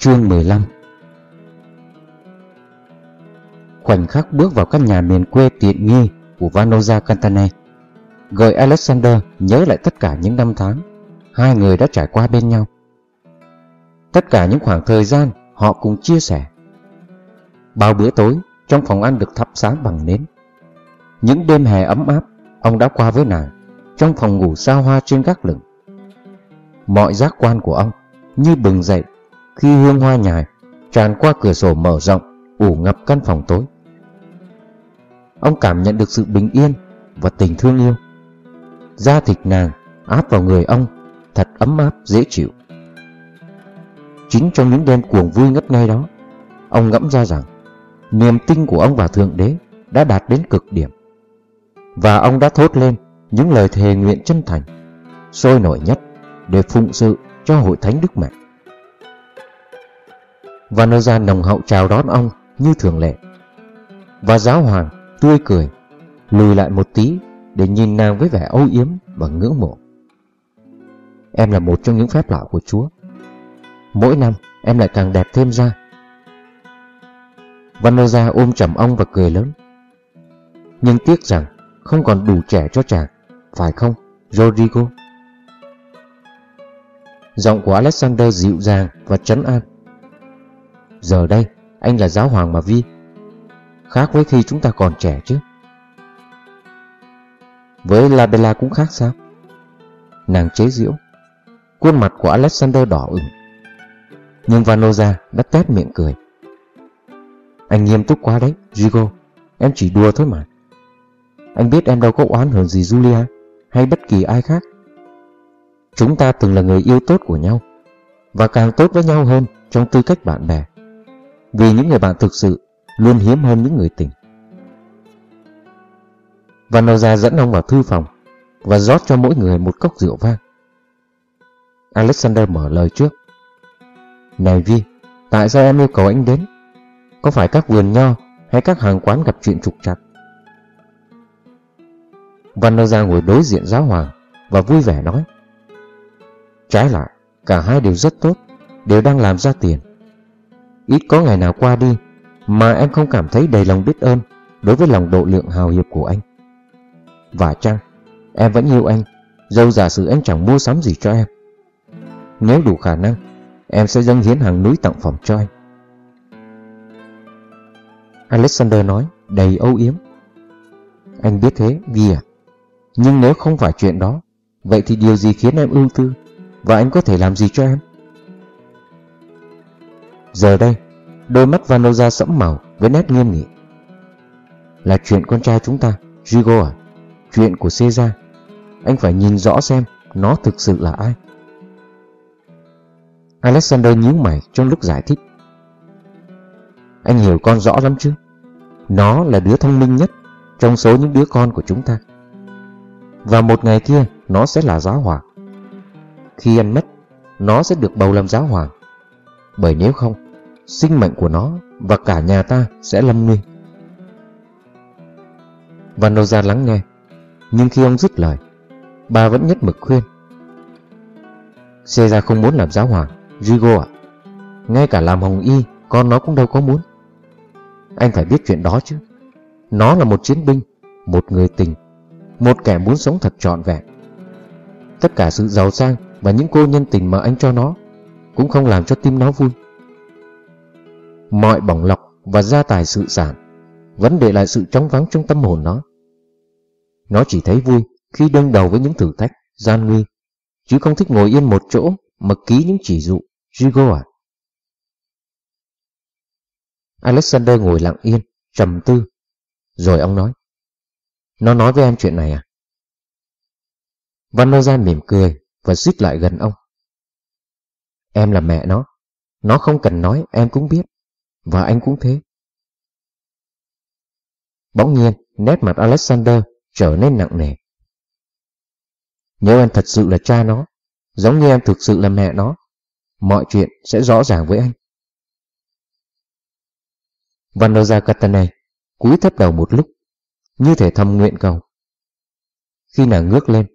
Chương 15 Khoảnh khắc bước vào căn nhà miền quê tiện nghi của Vanoza Cantane Gợi Alexander nhớ lại tất cả những năm tháng Hai người đã trải qua bên nhau. Tất cả những khoảng thời gian họ cùng chia sẻ. Bao bữa tối, trong phòng ăn được thắp sáng bằng nến. Những đêm hè ấm áp, Ông đã qua với nàng Trong phòng ngủ xa hoa trên gác lửng. Mọi giác quan của ông Như bừng dậy khi hương hoa nhài, Tràn qua cửa sổ mở rộng, ủ ngập căn phòng tối. Ông cảm nhận được sự bình yên Và tình thương yêu. Da thịt nàng áp vào người ông Thật ấm áp, dễ chịu. Chính trong những đêm cuồng vui ngất ngây đó, Ông ngẫm ra rằng Niềm tin của ông vào Thượng Đế Đã đạt đến cực điểm. Và ông đã thốt lên Những lời thề nguyện chân thành, Sôi nổi nhất Để phụng sự cho hội thánh Đức Mẹ. Và nơi ra nồng hậu chào đón ông Như thường lệ. Và giáo hoàng tươi cười, Lùi lại một tí Để nhìn nàng với vẻ âu yếm và ngưỡng mộ. Em là một trong những phép lạ của Chúa. Mỗi năm, em lại càng đẹp thêm ra. Vanoza ôm chầm ông và cười lớn. Nhưng tiếc rằng Không còn đủ trẻ cho chàng, Phải không, Rodrigo? Giọng của Alexander dịu dàng và trấn an. Giờ đây, anh là giáo hoàng mà Vi. Khác với khi chúng ta còn trẻ chứ. Với labella cũng khác sao? Nàng chế giễu. Khuôn mặt của Alexander đỏ ửng. Nhưng Vanoza đã tét miệng cười. Anh nghiêm túc quá đấy, Gigo. Em chỉ đùa thôi mà. Anh biết em đâu có oán hờn gì Julia Hay bất kỳ ai khác. Chúng ta từng là người yêu tốt của nhau Và càng tốt với nhau hơn Trong tư cách bạn bè. Vì những người bạn thực sự Luôn hiếm hơn những người tình. Vanoza dẫn ông vào thư phòng Và rót cho mỗi người một cốc rượu vang. Alexander mở lời trước. Này Vi, Tại sao em yêu cầu anh đến? Có phải các vườn nho Hay các hàng quán gặp chuyện trục trặc? Vanoza ngồi đối diện giáo hoàng Và vui vẻ nói. Trái lại, Cả hai đều rất tốt, Đều đang làm ra tiền. Ít có ngày nào qua đi Mà em không cảm thấy đầy lòng biết ơn Đối với lòng độ lượng hào hiệp của anh. Và chăng, Em vẫn yêu anh Dẫu giả sử anh chẳng mua sắm gì cho em. Nếu đủ khả năng, Em sẽ dâng hiến hàng núi tặng phẩm cho anh. Alexander nói, đầy âu yếm. Anh biết thế vì à. Nhưng nếu không phải chuyện đó, Vậy thì điều gì khiến em ưu tư? Và anh có thể làm gì cho em? Giờ đây, Đôi mắt Vanoza sẫm màu với nét nghiêm nghị. Là chuyện con trai chúng ta Gigo à? Chuyện của Caesar. Anh phải nhìn rõ xem Nó thực sự là ai. Alexander nhíu mày trong lúc giải thích. Anh hiểu con rõ lắm chứ? Nó là đứa thông minh nhất Trong số những đứa con của chúng ta. Và một ngày kia, Nó sẽ là giáo hoàng. Khi anh mất, Nó sẽ được bầu làm giáo hoàng. Bởi nếu không, Sinh mệnh của nó Và cả nhà ta sẽ lâm nguy. Vanoza lắng nghe, Nhưng khi ông dứt lời, Bà vẫn nhất mực khuyên. Caesar không muốn làm giáo hoàng, Rigo à Ngay cả làm hồng y, Con nó cũng đâu có muốn. Anh phải biết chuyện đó chứ. Nó là một chiến binh, Một người tình, Một kẻ muốn sống thật trọn vẹn. Tất cả sự giàu sang Và những cô nhân tình mà anh cho nó cũng không làm cho tim nó vui. Mọi bỏng lọc và gia tài sự sản Vẫn để lại sự trống vắng trong tâm hồn nó. Nó chỉ thấy vui khi đương đầu với những thử thách, gian nguy Chứ không thích ngồi yên một chỗ mà ký những chỉ dụ Gigo à. Alexander ngồi lặng yên, trầm tư Rồi ông nói Nó nói với em chuyện này à? Văn mỉm cười Và xích lại gần ông. Em là mẹ nó. Nó không cần nói, em cũng biết. Và anh cũng thế. Bỗng nhiên, Nét mặt Alexander trở nên nặng nề. Nếu em thật sự là cha nó, Giống như em thực sự là mẹ nó, Mọi chuyện sẽ rõ ràng với anh. Vanoza Katane cúi thấp đầu một lúc, Như thể thầm nguyện cầu. Khi nàng ngước lên,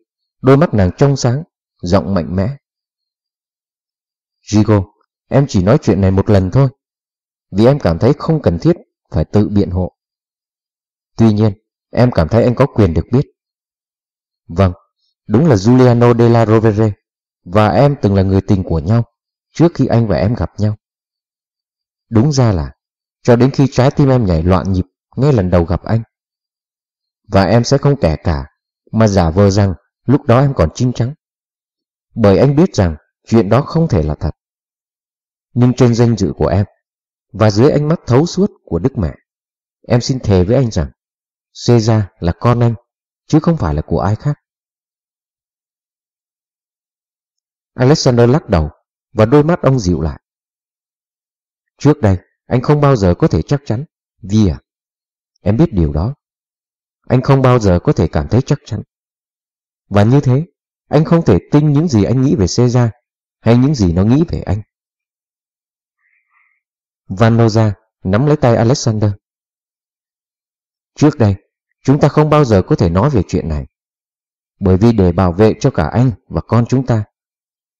Đôi mắt nàng trong sáng Giọng mạnh mẽ. Gigo em chỉ nói chuyện này một lần thôi, vì em cảm thấy không cần thiết phải tự biện hộ. Tuy nhiên, em cảm thấy anh có quyền được biết. Vâng, đúng là Giuliano della Rovere, và em từng là người tình của nhau trước khi anh và em gặp nhau. Đúng ra là, cho đến khi trái tim em nhảy loạn nhịp ngay lần đầu gặp anh. Và em sẽ không kể cả, mà giả vờ rằng lúc đó em còn chín trắng. Bởi anh biết rằng chuyện đó không thể là thật. Nhưng trên danh dự của em, và dưới ánh mắt thấu suốt của Đức Mẹ, em xin thề với anh rằng Seja là con anh, chứ không phải là của ai khác. Alexander lắc đầu và đôi mắt ông dịu lại. Trước đây, anh không bao giờ có thể chắc chắn. Vì à, em biết điều đó. Anh không bao giờ có thể cảm thấy chắc chắn. Và như thế, anh không thể tin những gì anh nghĩ về Seja hay những gì nó nghĩ về anh. Vanoza nắm lấy tay Alexander. Trước đây, chúng ta không bao giờ có thể nói về chuyện này. Bởi vì để bảo vệ cho cả anh và con chúng ta,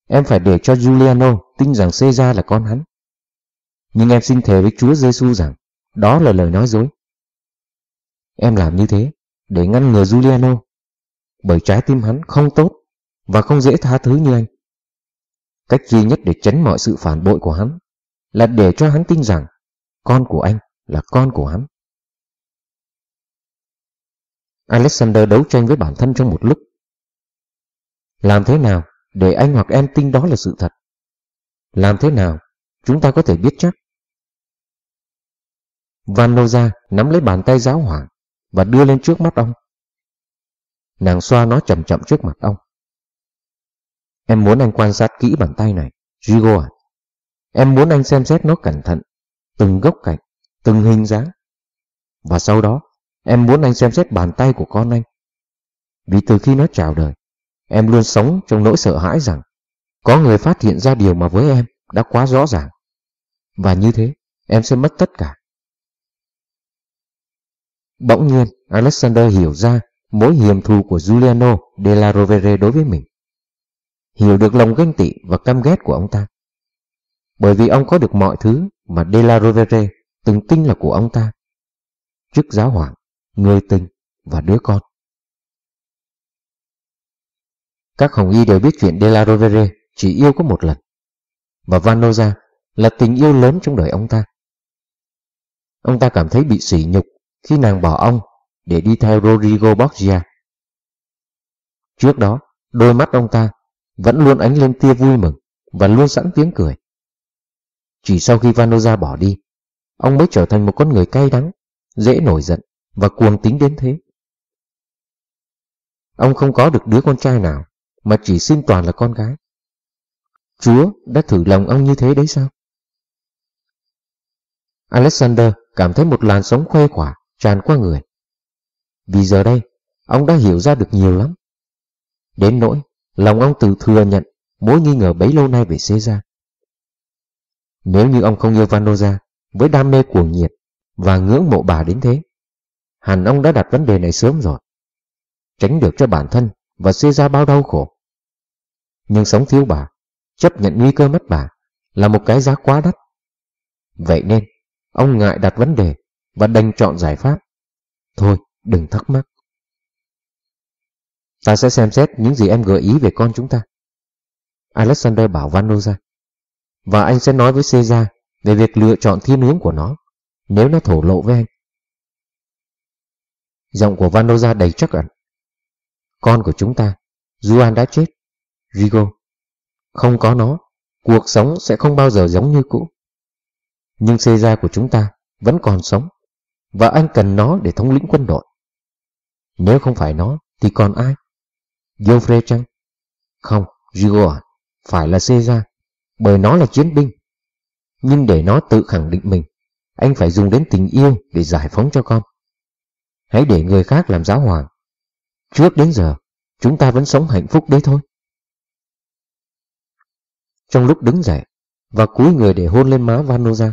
em phải để cho Giuliano tin rằng Caesar là con hắn. Nhưng em xin thề với Chúa Giêsu rằng đó là lời nói dối. Em làm như thế để ngăn ngừa Giuliano, bởi trái tim hắn không tốt và không dễ tha thứ như anh. Cách duy nhất để tránh mọi sự phản bội của hắn là để cho hắn tin rằng con của anh là con của hắn. Alexander đấu tranh với bản thân trong một lúc. Làm thế nào để anh hoặc em tin đó là sự thật? Làm thế nào chúng ta có thể biết chắc? Vanoza nắm lấy bàn tay giáo hoàng và đưa lên trước mắt ông. Nàng xoa nó chậm chậm trước mặt ông. Em muốn anh quan sát kỹ bàn tay này, Rigo à. Em muốn anh xem xét nó cẩn thận, từng gốc cạnh, từng hình dáng. Và sau đó, em muốn anh xem xét bàn tay của con anh. Vì từ khi nó chào đời, em luôn sống trong nỗi sợ hãi rằng có người phát hiện ra điều mà với em đã quá rõ ràng. Và như thế, em sẽ mất tất cả. Bỗng nhiên, Alexander hiểu ra mối hiểm thù của Giuliano della Rovere đối với mình. Hiểu được lòng ganh tị và căm ghét của ông ta. Bởi vì ông có được mọi thứ mà della Rovere từng tin là của ông ta. Chức giáo hoàng, người tình và đứa con. Các hồng y đều biết chuyện della Rovere chỉ yêu có một lần. Và Vanoza là tình yêu lớn trong đời ông ta. Ông ta cảm thấy bị sỉ nhục khi nàng bỏ ông để đi theo Rodrigo Borgia. Trước đó, đôi mắt ông ta vẫn luôn ánh lên tia vui mừng và luôn sẵn tiếng cười. Chỉ sau khi Vanoza bỏ đi, ông mới trở thành một con người cay đắng, dễ nổi giận và cuồng tính đến thế. Ông không có được đứa con trai nào, mà chỉ xin toàn là con gái. Chúa đã thử lòng ông như thế đấy sao? Alexander cảm thấy một làn sóng khuây khỏa tràn qua người. Vì giờ đây, ông đã hiểu ra được nhiều lắm. Đến nỗi, lòng ông tự thừa nhận mối nghi ngờ bấy lâu nay về Caesar. Nếu như ông không yêu Vanoza với đam mê cuồng nhiệt và ngưỡng mộ bà đến thế, hẳn ông đã đặt vấn đề này sớm rồi. Tránh được cho bản thân và Caesar bao đau khổ. Nhưng sống thiếu bà, chấp nhận nguy cơ mất bà là một cái giá quá đắt. Vậy nên, ông ngại đặt vấn đề và đành chọn giải pháp. Thôi, đừng thắc mắc. Ta sẽ xem xét những gì em gợi ý về con chúng ta. Alexander bảo Vanoza. Và anh sẽ nói với Caesar về việc lựa chọn thiên hướng của nó, nếu nó thổ lộ với anh. Giọng của Vanoza đầy chắc ẩn. Con của chúng ta, Juan đã chết. Rigo, không có nó, cuộc sống sẽ không bao giờ giống như cũ. Nhưng Caesar của chúng ta vẫn còn sống và anh cần nó để thống lĩnh quân đội. Nếu không phải nó, thì còn ai? Joffre chăng? Không, Rigo phải là Caesar, bởi nó là chiến binh. Nhưng để nó tự khẳng định mình, anh phải dùng đến tình yêu để giải phóng cho con. Hãy để người khác làm giáo hoàng. Trước đến giờ, chúng ta vẫn sống hạnh phúc đấy thôi. Trong lúc đứng dậy và cúi người để hôn lên má Vanoza,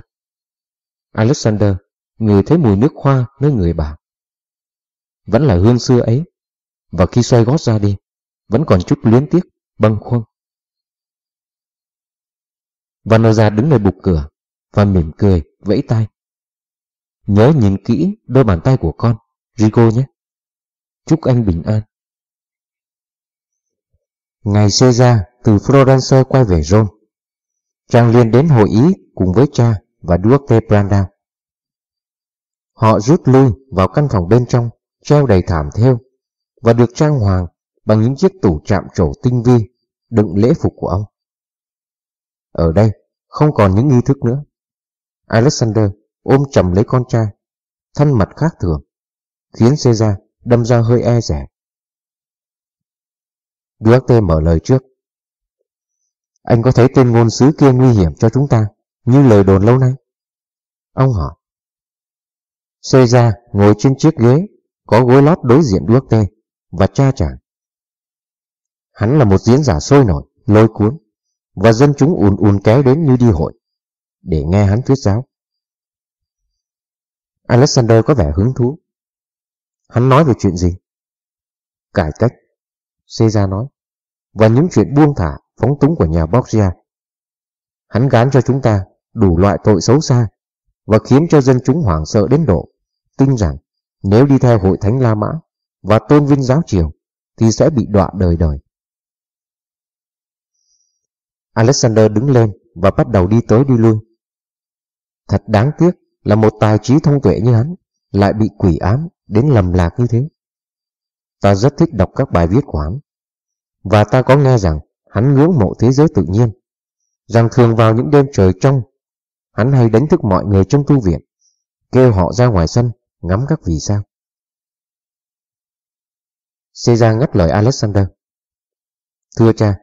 Alexander người thấy mùi nước hoa nơi người bà. Vẫn là hương xưa ấy, và khi xoay gót ra đi, vẫn còn chút luyến tiếc, bâng khuâng. Vanoza đứng nơi bục cửa và mỉm cười, vẫy tay. Nhớ nhìn kỹ đôi bàn tay của con, Rico nhé. Chúc anh bình an. Ngày Caesar từ Florence quay về Rome. trang liền đến hội ý cùng với cha và Duarte Brandao. Họ rút lui vào căn phòng bên trong, treo đầy thảm theo và được trang hoàng bằng những chiếc tủ chạm trổ tinh vi đựng lễ phục của ông. Ở đây không còn những nghi thức nữa. Alexander ôm chầm lấy con trai, thân mặt khác thường, khiến Caesar đâm ra hơi e rẻ. Duarte mở lời trước. Anh có thấy tên ngôn sứ kia nguy hiểm cho chúng ta, như lời đồn lâu nay? Ông hỏi. Caesar ngồi trên chiếc ghế, có gối lót đối diện Duarte và cha chàng. Hắn là một diễn giả sôi nổi, lôi cuốn, và dân chúng ùn ùn kéo đến như đi hội, để nghe hắn thuyết giáo. Alexander có vẻ hứng thú. Hắn nói về chuyện gì? Cải cách, Caesar nói, và những chuyện buông thả, phóng túng của nhà Borgia. Hắn gán cho chúng ta đủ loại tội xấu xa và khiến cho dân chúng hoảng sợ đến độ tin rằng nếu đi theo hội thánh La Mã và tôn vinh giáo triều thì sẽ bị đọa đời đời. Alexander đứng lên và bắt đầu đi tới đi lui. Thật đáng tiếc là một tài trí thông tuệ như hắn lại bị quỷ ám đến lầm lạc như thế. Ta rất thích đọc các bài viết của hắn. Và ta có nghe rằng hắn ngưỡng mộ thế giới tự nhiên. Rằng thường vào những đêm trời trong, hắn hay đánh thức mọi người trong tu viện, kêu họ ra ngoài sân ngắm các vì sao. Caesar ngắt lời Alexander. Thưa cha,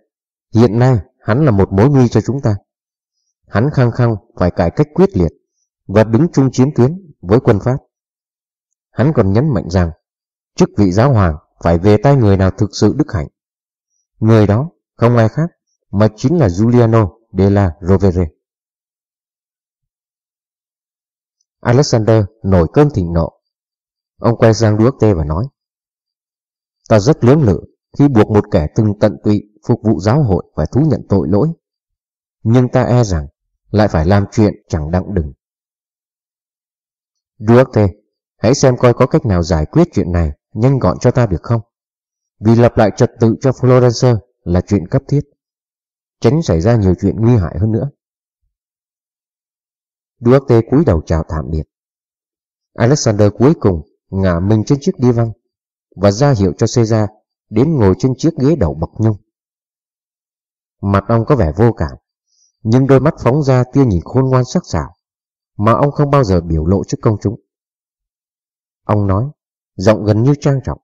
hiện nay hắn là một mối nguy cho chúng ta. Hắn khăng khăng phải cải cách quyết liệt và đứng chung chiến tuyến với quân Pháp. Hắn còn nhấn mạnh rằng, chức vị giáo hoàng phải về tay người nào thực sự đức hạnh. Người đó không ai khác mà chính là Giuliano della Rovere. Alexander nổi cơn thịnh nộ. Ông quay sang Duarte và nói, Ta rất lưỡng lự khi buộc một kẻ từng tận tụy phục vụ giáo hội phải thú nhận tội lỗi. Nhưng ta e rằng lại phải làm chuyện chẳng đặng đừng. Duarte, hãy xem coi có cách nào giải quyết chuyện này nhanh gọn cho ta được không? Vì lập lại trật tự cho Florence là chuyện cấp thiết. Tránh xảy ra nhiều chuyện nguy hại hơn nữa. Duarte cúi đầu chào tạm biệt. Alexander cuối cùng ngả mình trên chiếc đi văng và ra hiệu cho Caesar đến ngồi trên chiếc ghế đầu bọc nhung. Mặt ông có vẻ vô cảm, nhưng đôi mắt phóng ra tia nhìn khôn ngoan sắc sảo mà ông không bao giờ biểu lộ trước công chúng. Ông nói, giọng gần như trang trọng.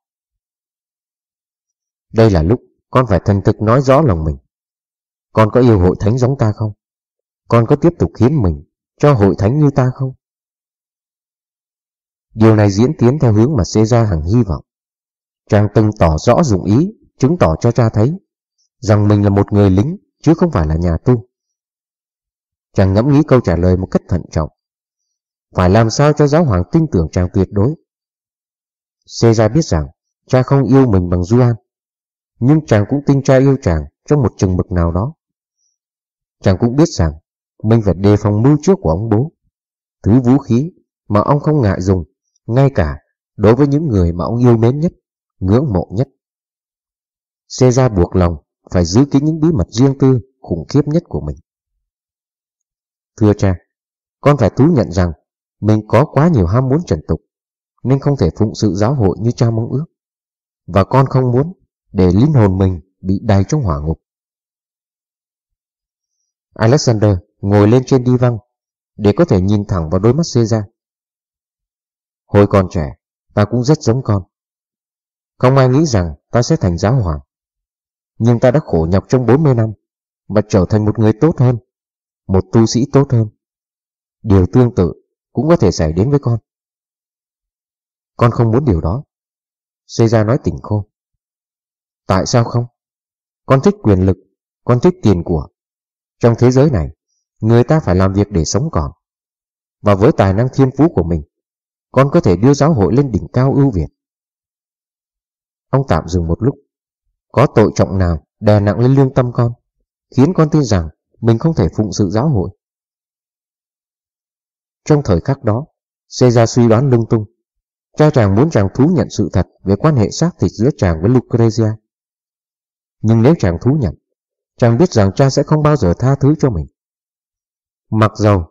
Đây là lúc con phải thành thực nói rõ lòng mình. Con có yêu hội thánh giống ta không? Con có tiếp tục hiến mình cho hội thánh như ta không? Điều này diễn tiến theo hướng mà Caesar hằng hy vọng. Trang từng tỏ rõ dụng ý, chứng tỏ cho cha thấy rằng mình là một người lính chứ không phải là nhà tu. Chàng ngẫm nghĩ câu trả lời một cách thận trọng. Phải làm sao cho giáo hoàng tin tưởng chàng tuyệt đối. Caesar biết rằng cha không yêu mình bằng Duan, nhưng chàng cũng tin cha yêu chàng trong một chừng mực nào đó. Chàng cũng biết rằng mình phải đề phòng mưu trước của ông bố, thứ vũ khí mà ông không ngại dùng, ngay cả đối với những người mà ông yêu mến nhất, ngưỡng mộ nhất. Caesar buộc lòng phải giữ kín những bí mật riêng tư khủng khiếp nhất của mình. Thưa cha, con phải thú nhận rằng mình có quá nhiều ham muốn trần tục, nên không thể phụng sự giáo hội như cha mong ước. Và con không muốn để linh hồn mình bị đầy trong hỏa ngục. Alexander ngồi lên trên đi văng để có thể nhìn thẳng vào đôi mắt Caesar. Hồi còn trẻ, ta cũng rất giống con. Không ai nghĩ rằng ta sẽ thành giáo hoàng. Nhưng ta đã khổ nhọc trong 40 năm và trở thành một người tốt hơn, một tu sĩ tốt hơn. Điều tương tự cũng có thể xảy đến với con. Con không muốn điều đó. Caesar nói tỉnh khô. Tại sao không? Con thích quyền lực, con thích tiền của. Trong thế giới này, người ta phải làm việc để sống còn. Và với tài năng thiên phú của mình, con có thể đưa giáo hội lên đỉnh cao ưu việt. Ông tạm dừng một lúc. Có tội trọng nào đè nặng lên lương tâm con, khiến con tin rằng mình không thể phụng sự giáo hội. Trong thời khắc đó, Caesar suy đoán lung tung. Cha chàng muốn chàng thú nhận sự thật về quan hệ xác thịt giữa chàng với Lucrezia. Nhưng nếu chàng thú nhận, chàng biết rằng cha sẽ không bao giờ tha thứ cho mình. Mặc dầu,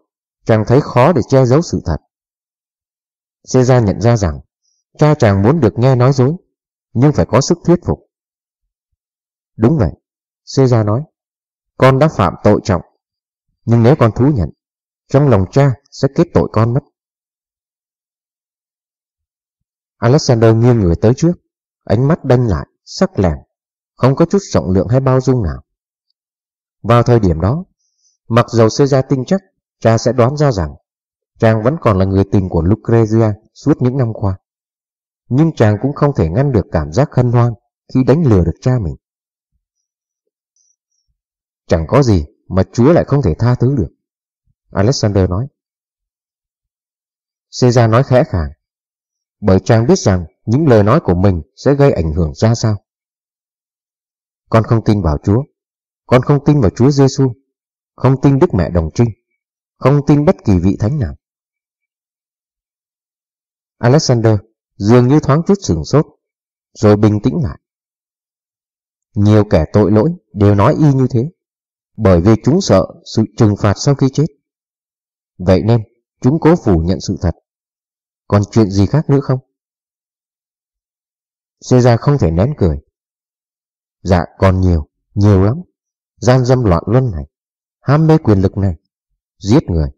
chàng thấy khó để che giấu sự thật. Caesar nhận ra rằng cha chàng muốn được nghe nói dối, nhưng phải có sức thuyết phục. Đúng vậy, Caesar nói, con đã phạm tội trọng, nhưng nếu con thú nhận, trong lòng cha sẽ kết tội con mất. Alexander nghiêng người tới trước, ánh mắt đanh lại, sắc lẻm, không có chút rộng lượng hay bao dung nào. Vào thời điểm đó, mặc dầu Caesar tinh chắc, cha sẽ đoán ra rằng chàng vẫn còn là người tình của Lucrezia suốt những năm qua. Nhưng chàng cũng không thể ngăn được cảm giác hân hoan khi đánh lừa được cha mình. Chẳng có gì mà Chúa lại không thể tha thứ được. Alexander nói. Caesar nói khẽ khàng, bởi chàng biết rằng những lời nói của mình sẽ gây ảnh hưởng ra sao. Con không tin vào Chúa, con không tin vào Chúa Giêsu, không tin Đức Mẹ Đồng Trinh, không tin bất kỳ vị thánh nào. Alexander dường như thoáng chút sửng sốt, rồi bình tĩnh lại. Nhiều kẻ tội lỗi đều nói y như thế, bởi vì chúng sợ sự trừng phạt sau khi chết. Vậy nên, chúng cố phủ nhận sự thật. Còn chuyện gì khác nữa không? Caesar không thể nén cười. Dạ còn nhiều, nhiều lắm. Gian dâm loạn luân này, ham mê quyền lực này, giết người,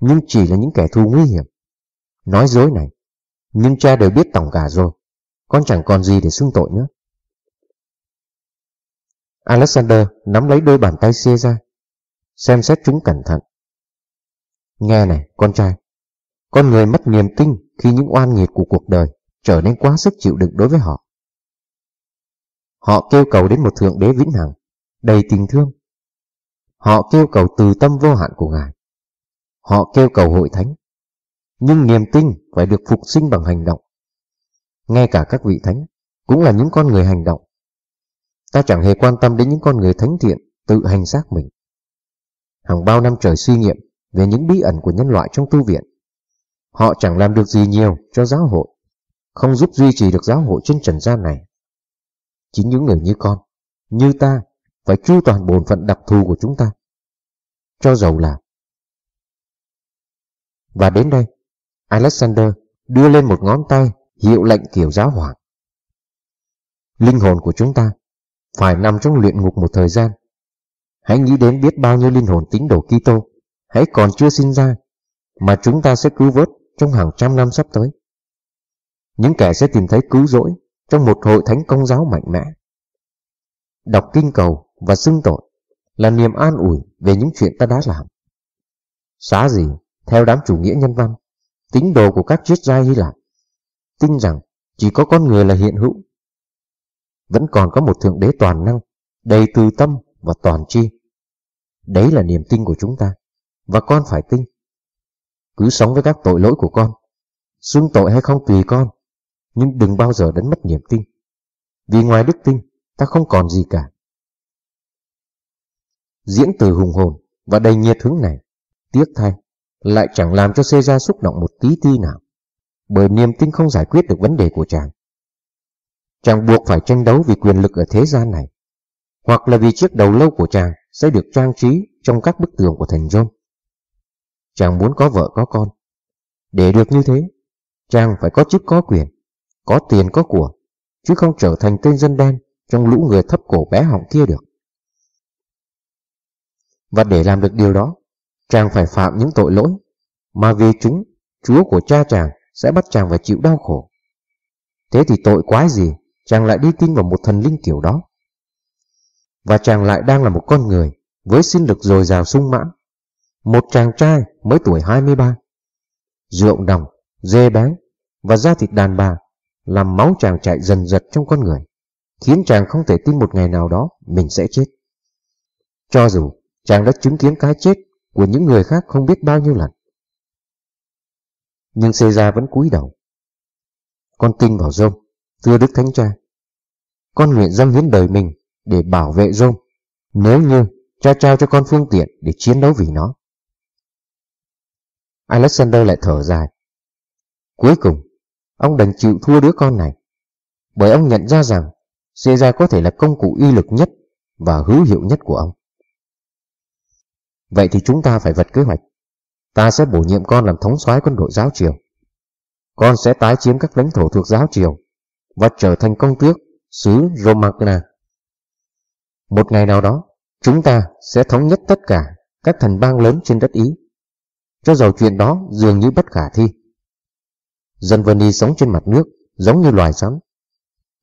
nhưng chỉ là những kẻ thù nguy hiểm. Nói dối này, nhưng cha đều biết tổng cả rồi, con chẳng còn gì để xưng tội nữa. Alexander nắm lấy đôi bàn tay Caesar, xem xét chúng cẩn thận. Nghe này, con trai, con người mất niềm tin khi những oan nghiệt của cuộc đời trở nên quá sức chịu đựng đối với họ. Họ kêu cầu đến một Thượng Đế vĩnh hằng, đầy tình thương. Họ kêu cầu từ tâm vô hạn của Ngài. Họ kêu cầu hội thánh. Nhưng niềm tin phải được phục sinh bằng hành động. Ngay cả các vị thánh cũng là những con người hành động. Ta chẳng hề quan tâm đến những con người thánh thiện tự hành xác mình. Hàng bao năm trời suy nghiệm về những bí ẩn của nhân loại trong tu viện. Họ chẳng làm được gì nhiều cho giáo hội, không giúp duy trì được giáo hội trên trần gian này. Chính những người như con, như ta, phải chu toàn bổn phận đặc thù của chúng ta. Cho dầu là. Và đến đây, Alexander đưa lên một ngón tay hiệu lệnh kiểu giáo hoàng. Linh hồn của chúng ta phải nằm trong luyện ngục một thời gian. Hãy nghĩ đến biết bao nhiêu linh hồn tín đồ Kitô hãy còn chưa sinh ra mà chúng ta sẽ cứu vớt trong hàng trăm năm sắp tới. Những kẻ sẽ tìm thấy cứu rỗi trong một hội thánh công giáo mạnh mẽ. Đọc kinh cầu và xưng tội là niềm an ủi về những chuyện ta đã làm. Xá gì, theo đám chủ nghĩa nhân văn, tín đồ của các triết gia Hy Lạp, tin rằng chỉ có con người là hiện hữu. Vẫn còn có một thượng đế toàn năng, đầy từ tâm và toàn chi. Đấy là niềm tin của chúng ta, và con phải tin. Cứ sống với các tội lỗi của con, xưng tội hay không tùy con, nhưng đừng bao giờ đánh mất niềm tin. Vì ngoài đức tin, ta không còn gì cả. Diễn từ hùng hồn và đầy nhiệt hứng này, tiếc thay, lại chẳng làm cho Caesar xúc động một tí ti nào, bởi niềm tin không giải quyết được vấn đề của chàng. Chàng buộc phải tranh đấu vì quyền lực ở thế gian này, hoặc là vì chiếc đầu lâu của chàng sẽ được trang trí trong các bức tường của thành Rome. Chàng muốn có vợ có con. Để được như thế, chàng phải có chức có quyền, có tiền có của, chứ không trở thành tên dân đen trong lũ người thấp cổ bé họng kia được. Và để làm được điều đó, chàng phải phạm những tội lỗi, mà vì chúng, chúa của cha chàng sẽ bắt chàng phải chịu đau khổ. Thế thì tội quái gì, chàng lại đi tin vào một thần linh kiểu đó. Và chàng lại đang là một con người với sinh lực dồi dào sung mãn, một chàng trai mới tuổi 23. Rượu đồng, dê bén và da thịt đàn bà làm máu chàng chạy dần dật trong con người, khiến chàng không thể tin một ngày nào đó mình sẽ chết. Cho dù chàng đã chứng kiến cái chết của những người khác không biết bao nhiêu lần. Nhưng Caesar vẫn cúi đầu. Con tin vào Rome, thưa Đức Thánh Cha. Con nguyện dâng hiến đời mình để bảo vệ Rome, nếu như cha trao cho con phương tiện để chiến đấu vì nó. Alexander lại thở dài. Cuối cùng, ông đành chịu thua đứa con này, bởi ông nhận ra rằng Caesar có thể là công cụ uy lực nhất và hữu hiệu nhất của ông. Vậy thì chúng ta phải vật kế hoạch. Ta sẽ bổ nhiệm con làm thống soái quân đội giáo triều. Con sẽ tái chiếm các lãnh thổ thuộc giáo triều và trở thành công tước xứ Romagna. Một ngày nào đó, chúng ta sẽ thống nhất tất cả các thành bang lớn trên đất Ý. Cho dầu chuyện đó dường như bất khả thi. Dân Veni sống trên mặt nước giống như loài rắn.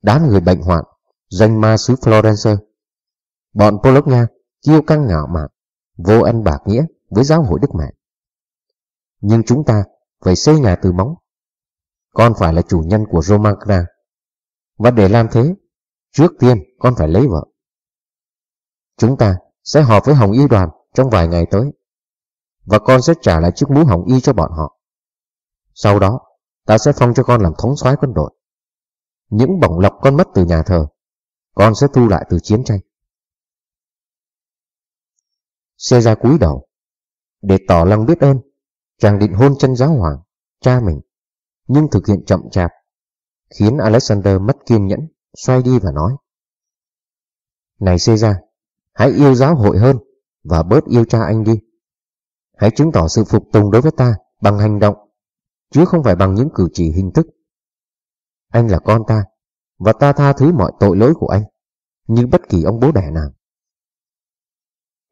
Đám người bệnh hoạn, danh ma xứ Florence. Bọn polonia kiêu căng ngạo mạn, vô ân bạc nghĩa với giáo hội Đức Mẹ. Nhưng chúng ta phải xây nhà từ móng. Con phải là chủ nhân của Romagna. Và để làm thế, trước tiên con phải lấy vợ. Chúng ta sẽ họp với Hồng Y đoàn trong vài ngày tới. Và con sẽ trả lại chiếc mũ Hồng Y cho bọn họ. Sau đó, ta sẽ phong cho con làm thống soái quân đội. Những bổng lộc con mất từ nhà thờ, con sẽ thu lại từ chiến tranh. Xe ra cúi đầu. Để tỏ lòng biết ơn, chàng định hôn chân giáo hoàng, cha mình, nhưng thực hiện chậm chạp, khiến Alexander mất kiên nhẫn, xoay đi và nói. Này Caesar, hãy yêu giáo hội hơn và bớt yêu cha anh đi. Hãy chứng tỏ sự phục tùng đối với ta bằng hành động, chứ không phải bằng những cử chỉ hình thức. Anh là con ta, và ta tha thứ mọi tội lỗi của anh, như bất kỳ ông bố đẻ nào.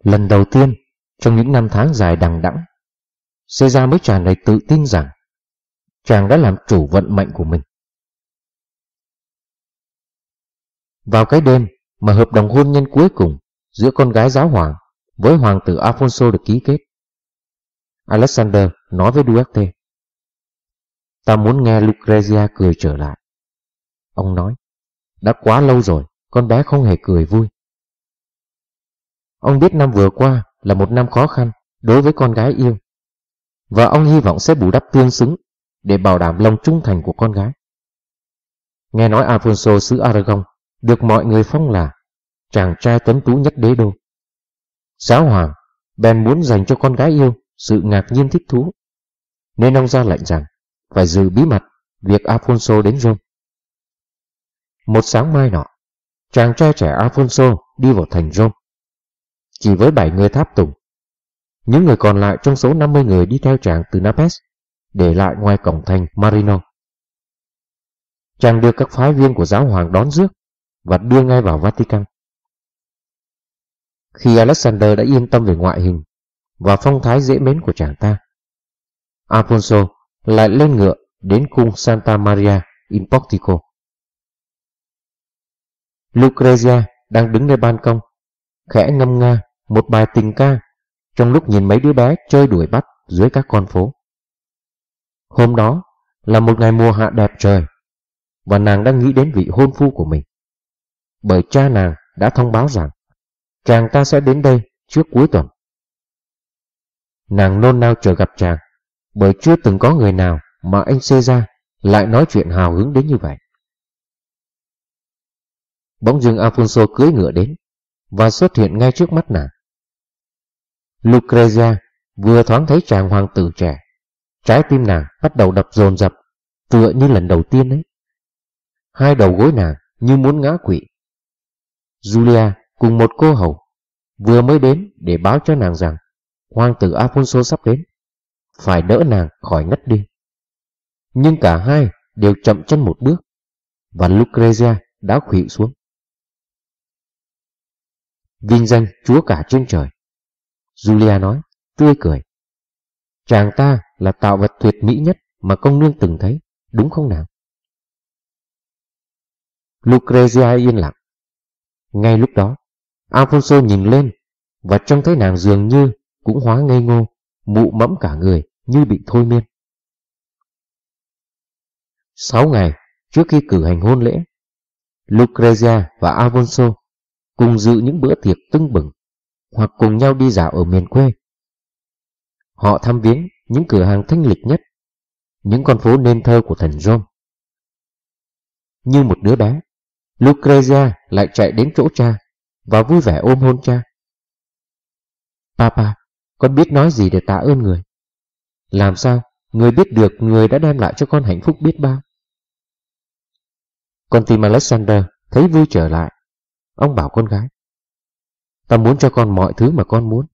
Lần đầu tiên, trong những năm tháng dài đằng đẵng, Caesar mới tràn đầy tự tin rằng chàng đã làm chủ vận mệnh của mình. Vào cái đêm mà hợp đồng hôn nhân cuối cùng giữa con gái giáo hoàng với hoàng tử Alfonso được ký kết, Alexander nói với Duarte, Ta muốn nghe Lucrezia cười trở lại. Ông nói, đã quá lâu rồi, con bé không hề cười vui. Ông biết năm vừa qua là một năm khó khăn đối với con gái yêu. Và ông hy vọng sẽ bù đắp tương xứng để bảo đảm lòng trung thành của con gái. Nghe nói Alfonso xứ Aragon được mọi người phong là chàng trai tuấn tú nhất đế đô. Giáo hoàng bèn muốn dành cho con gái yêu sự ngạc nhiên thích thú, nên ông ra lệnh rằng phải giữ bí mật việc Alfonso đến Rome. Một sáng mai nọ, chàng trai trẻ Alfonso đi vào thành Rome chỉ với 7 người tháp tùng. Những người còn lại trong số 50 người đi theo chàng từ Naples, để lại ngoài cổng thành Marino. Chàng đưa các phái viên của giáo hoàng đón rước và đưa ngay vào Vatican. Khi Alexander đã yên tâm về ngoại hình và phong thái dễ mến của chàng ta, Alfonso lại lên ngựa đến cung Santa Maria in Portico. Lucrezia đang đứng nơi ban công, khẽ ngâm nga một bài tình ca, trong lúc nhìn mấy đứa bé chơi đuổi bắt dưới các con phố. Hôm đó là một ngày mùa hạ đẹp trời, và nàng đang nghĩ đến vị hôn phu của mình. Bởi cha nàng đã thông báo rằng, chàng ta sẽ đến đây trước cuối tuần. Nàng nôn nao chờ gặp chàng, bởi chưa từng có người nào mà anh xê ra lại nói chuyện hào hứng đến như vậy. Bỗng dưng Alfonso cưỡi ngựa đến và xuất hiện ngay trước mắt nàng. Lucrezia vừa thoáng thấy chàng hoàng tử trẻ. Trái tim nàng bắt đầu đập dồn dập, tựa như lần đầu tiên ấy. Hai đầu gối nàng như muốn ngã quỵ. Julia cùng một cô hầu vừa mới đến để báo cho nàng rằng hoàng tử Alfonso sắp đến, phải đỡ nàng khỏi ngất đi. Nhưng cả hai đều chậm chân một bước, và Lucrezia đã khuỵu xuống. Vinh danh Chúa cả trên trời. Julia nói, tươi cười. Chàng ta là tạo vật tuyệt mỹ nhất mà công nương từng thấy, đúng không nào? Lucrezia yên lặng. Ngay lúc đó, Alfonso nhìn lên và trông thấy nàng dường như cũng hóa ngây ngô, mụ mẫm cả người như bị thôi miên. Sáu ngày trước khi cử hành hôn lễ, Lucrezia và Alfonso cùng dự những bữa tiệc tưng bừng hoặc cùng nhau đi dạo ở miền quê. Họ thăm viếng những cửa hàng thanh lịch nhất, những con phố nên thơ của thành Rome. Như một đứa bé, Lucrezia lại chạy đến chỗ cha và vui vẻ ôm hôn cha. Papa, con biết nói gì để tạ ơn người? Làm sao người biết được người đã đem lại cho con hạnh phúc biết bao? Con tim Alexander thấy vui trở lại. Ông bảo con gái. Ta muốn cho con mọi thứ mà con muốn,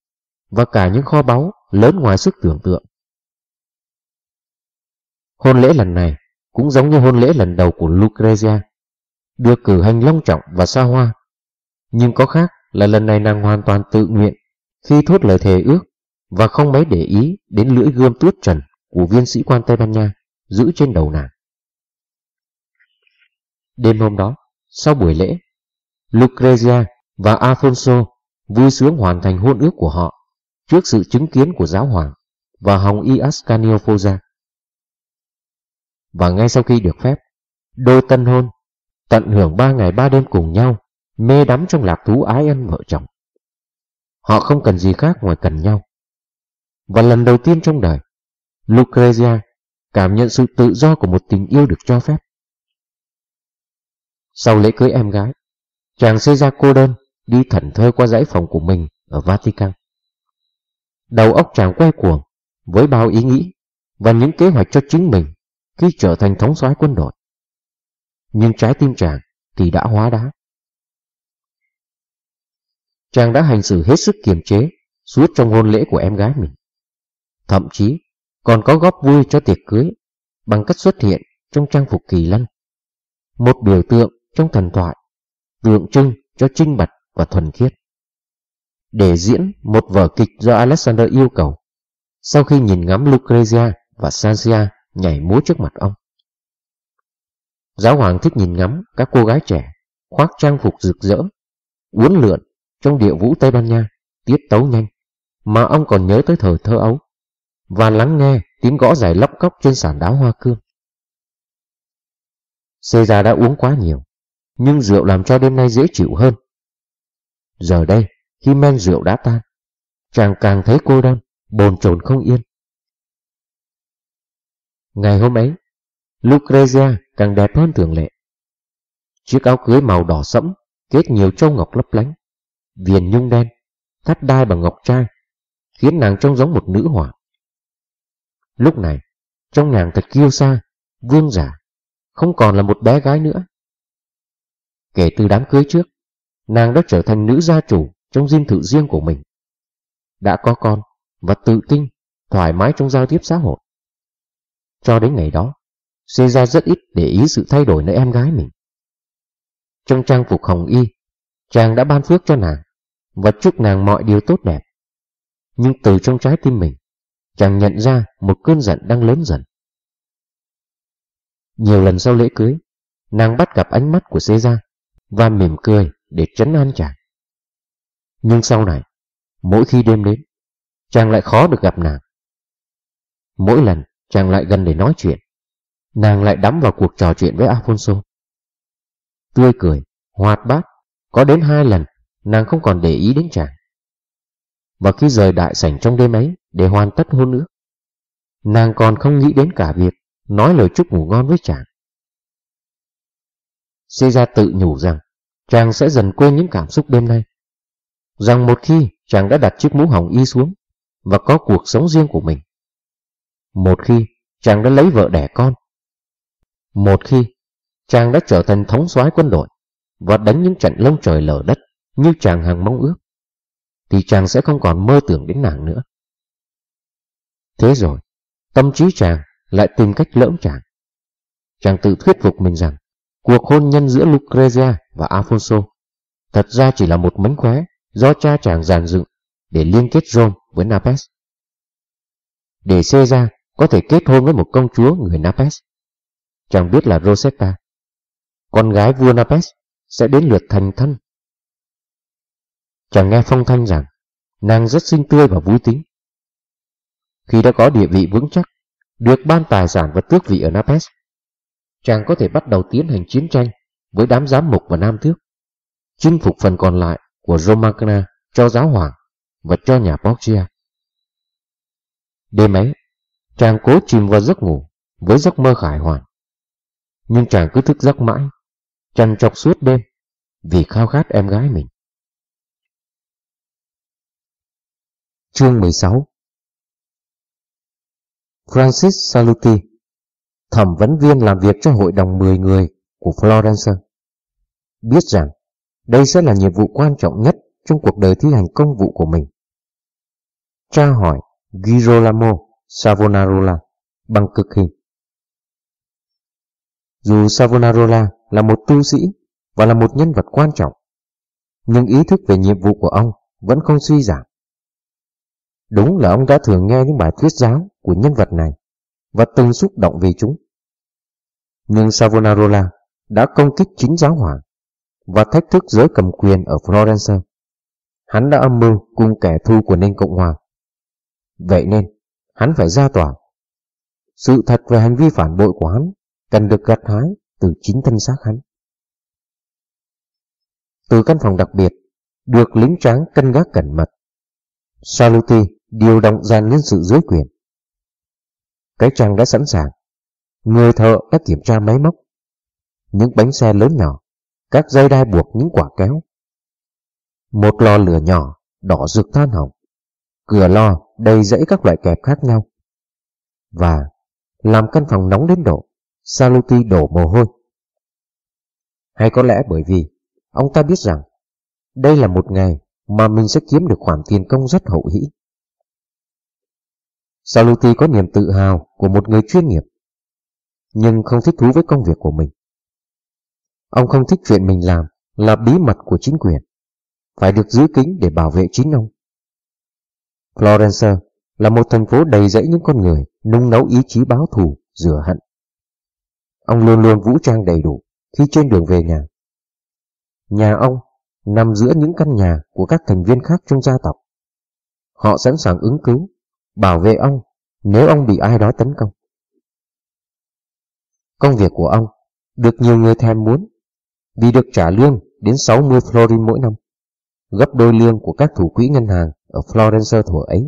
và cả những kho báu lớn ngoài sức tưởng tượng. Hôn lễ lần này cũng giống như hôn lễ lần đầu của Lucrezia, được cử hành long trọng và xa hoa. Nhưng có khác là lần này nàng hoàn toàn tự nguyện khi thốt lời thề ước và không mấy để ý đến lưỡi gươm tuốt trần của viên sĩ quan Tây Ban Nha giữ trên đầu nàng. Đêm hôm đó, sau buổi lễ, Lucrezia và Alfonso vui sướng hoàn thành hôn ước của họ trước sự chứng kiến của giáo hoàng và Hồng Y Ascanio Foza. Và ngay sau khi được phép, đôi tân hôn tận hưởng ba ngày ba đêm cùng nhau, mê đắm trong lạc thú ái ân vợ chồng. Họ không cần gì khác ngoài cần nhau. Và lần đầu tiên trong đời, Lucrezia cảm nhận sự tự do của một tình yêu được cho phép. Sau lễ cưới em gái, chàng xây ra cô đơn đi thẩn thơ qua dãy phòng của mình ở Vatican. Đầu óc chàng quay cuồng với bao ý nghĩ và những kế hoạch cho chính mình khi trở thành thống soái quân đội. Nhưng trái tim chàng thì đã hóa đá. Chàng đã hành xử hết sức kiềm chế suốt trong hôn lễ của em gái mình. Thậm chí còn có góp vui cho tiệc cưới bằng cách xuất hiện trong trang phục kỳ lân. Một biểu tượng trong thần thoại, tượng trưng cho trinh bạch và thuần khiết. Để diễn một vở kịch do Alexander yêu cầu, sau khi nhìn ngắm Lucrezia và Sanzia nhảy múa trước mặt ông. Giáo hoàng thích nhìn ngắm các cô gái trẻ khoác trang phục rực rỡ, uốn lượn trong địa vũ Tây Ban Nha, tiết tấu nhanh, mà ông còn nhớ tới thời thơ ấu, và lắng nghe tiếng gõ giải lóc cóc trên sàn đá hoa cương. Caesar đã uống quá nhiều, nhưng rượu làm cho đêm nay dễ chịu hơn. Giờ đây, khi men rượu đã tan, chàng càng thấy cô đơn, bồn chồn không yên. Ngày hôm ấy, Lucrezia càng đẹp hơn thường lệ. Chiếc áo cưới màu đỏ sẫm kết nhiều châu ngọc lấp lánh, viền nhung đen, thắt đai bằng ngọc trai, khiến nàng trông giống một nữ hoàng. Lúc này, trong nàng thật kiêu sa, vương giả, không còn là một bé gái nữa. Kể từ đám cưới trước, nàng đã trở thành nữ gia chủ trong dinh thự riêng của mình. Đã có con và tự tin, thoải mái trong giao tiếp xã hội. Cho đến ngày đó, Caesar rất ít để ý sự thay đổi nơi em gái mình. Trong trang phục hồng y, chàng đã ban phước cho nàng và chúc nàng mọi điều tốt đẹp. Nhưng từ trong trái tim mình, chàng nhận ra một cơn giận đang lớn dần. Nhiều lần sau lễ cưới, nàng bắt gặp ánh mắt của Caesar và mỉm cười để trấn an chàng. Nhưng sau này, mỗi khi đêm đến, chàng lại khó được gặp nàng. Mỗi lần chàng lại gần để nói chuyện, nàng lại đắm vào cuộc trò chuyện với Alfonso. Tươi cười, hoạt bát, có đến hai lần nàng không còn để ý đến chàng. Và khi rời đại sảnh trong đêm ấy để hoàn tất hôn nữa, nàng còn không nghĩ đến cả việc nói lời chúc ngủ ngon với chàng. Caesar tự nhủ rằng chàng sẽ dần quên những cảm xúc đêm nay. Rằng một khi chàng đã đặt chiếc mũ hỏng y xuống và có cuộc sống riêng của mình. Một khi chàng đã lấy vợ đẻ con. Một khi chàng đã trở thành thống soái quân đội và đánh những trận lông trời lở đất như chàng hàng mong ước, thì chàng sẽ không còn mơ tưởng đến nàng nữa. Thế rồi, tâm trí chàng lại tìm cách lỡm chàng. Chàng tự thuyết phục mình rằng cuộc hôn nhân giữa Lucrezia và Alfonso thật ra chỉ là một mánh khóe do cha chàng giàn dựng để liên kết Rome với Naples. Để Caesar có thể kết hôn với một công chúa người Naples. Chàng biết là Rosetta, con gái vua Naples, sẽ đến lượt thành thân. Chàng nghe phong thanh rằng nàng rất xinh tươi và vui tính. Khi đã có địa vị vững chắc, được ban tài sản và tước vị ở Naples, chàng có thể bắt đầu tiến hành chiến tranh với đám giám mục và nam tước, chinh phục phần còn lại của Romagna cho giáo hoàng và cho nhà Borgia. Đêm ấy, chàng cố chìm vào giấc ngủ với giấc mơ khải hoàn. Nhưng chàng cứ thức giấc mãi, chăn chọc suốt đêm vì khao khát em gái mình. Chương 16 Francis Saluti Thẩm vấn viên làm việc cho hội đồng 10 người của Florence biết rằng đây sẽ là nhiệm vụ quan trọng nhất trong cuộc đời thi hành công vụ của mình. Tra hỏi Girolamo Savonarola bằng cực hình. Dù Savonarola là một tu sĩ và là một nhân vật quan trọng, nhưng ý thức về nhiệm vụ của ông vẫn không suy giảm. Đúng là ông đã thường nghe những bài thuyết giáo của nhân vật này và từng xúc động vì chúng. Nhưng Savonarola đã công kích chính giáo hoàng và thách thức giới cầm quyền ở Florence. Hắn đã âm mưu cùng kẻ thù của nền Cộng Hòa. Vậy nên, hắn phải ra tòa. Sự thật về hành vi phản bội của hắn cần được gặt hái từ chính thân xác hắn. Từ căn phòng đặc biệt, được lính tráng cân gác cẩn mật. Saluti điều động dàn nhân sự dưới quyền. Cái trang đã sẵn sàng. Người thợ đã kiểm tra máy móc. Những bánh xe lớn nhỏ các dây đai buộc những quả kéo. Một lò lửa nhỏ, đỏ rực than hồng. Cửa lò đầy dãy các loại kẹp khác nhau. Và làm căn phòng nóng đến độ, Saluti đổ mồ hôi. Hay có lẽ bởi vì ông ta biết rằng đây là một ngày mà mình sẽ kiếm được khoản tiền công rất hậu hĩ. Saluti có niềm tự hào của một người chuyên nghiệp, nhưng không thích thú với công việc của mình. Ông không thích chuyện mình làm là bí mật của chính quyền, phải được giữ kín để bảo vệ chính ông. Florence là một thành phố đầy rẫy những con người nung nấu ý chí báo thù, rửa hận. Ông luôn luôn vũ trang đầy đủ khi trên đường về nhà. Nhà ông nằm giữa những căn nhà của các thành viên khác trong gia tộc. Họ sẵn sàng ứng cứu, bảo vệ ông nếu ông bị ai đó tấn công. Công việc của ông được nhiều người thèm muốn vì được trả lương đến 60 florin mỗi năm, gấp đôi lương của các thủ quỹ ngân hàng ở Florence thuở ấy,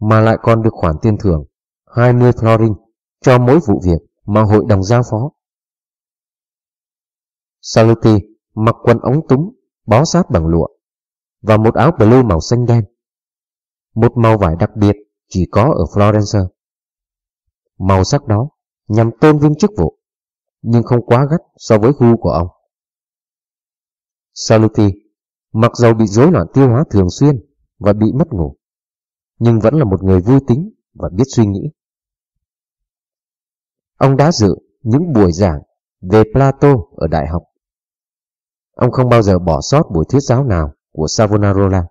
mà lại còn được khoản tiền thưởng 20 florin cho mỗi vụ việc mà hội đồng giao phó. Saluti mặc quần ống túng bó sát bằng lụa và một áo blue màu xanh đen, một màu vải đặc biệt chỉ có ở Florence. Màu sắc đó nhằm tôn vinh chức vụ, nhưng không quá gắt so với gu của ông. Saluti, mặc dầu bị rối loạn tiêu hóa thường xuyên và bị mất ngủ, nhưng vẫn là một người vui tính và biết suy nghĩ. Ông đã dự những buổi giảng về Plato ở đại học. Ông không bao giờ bỏ sót buổi thuyết giáo nào của Savonarola,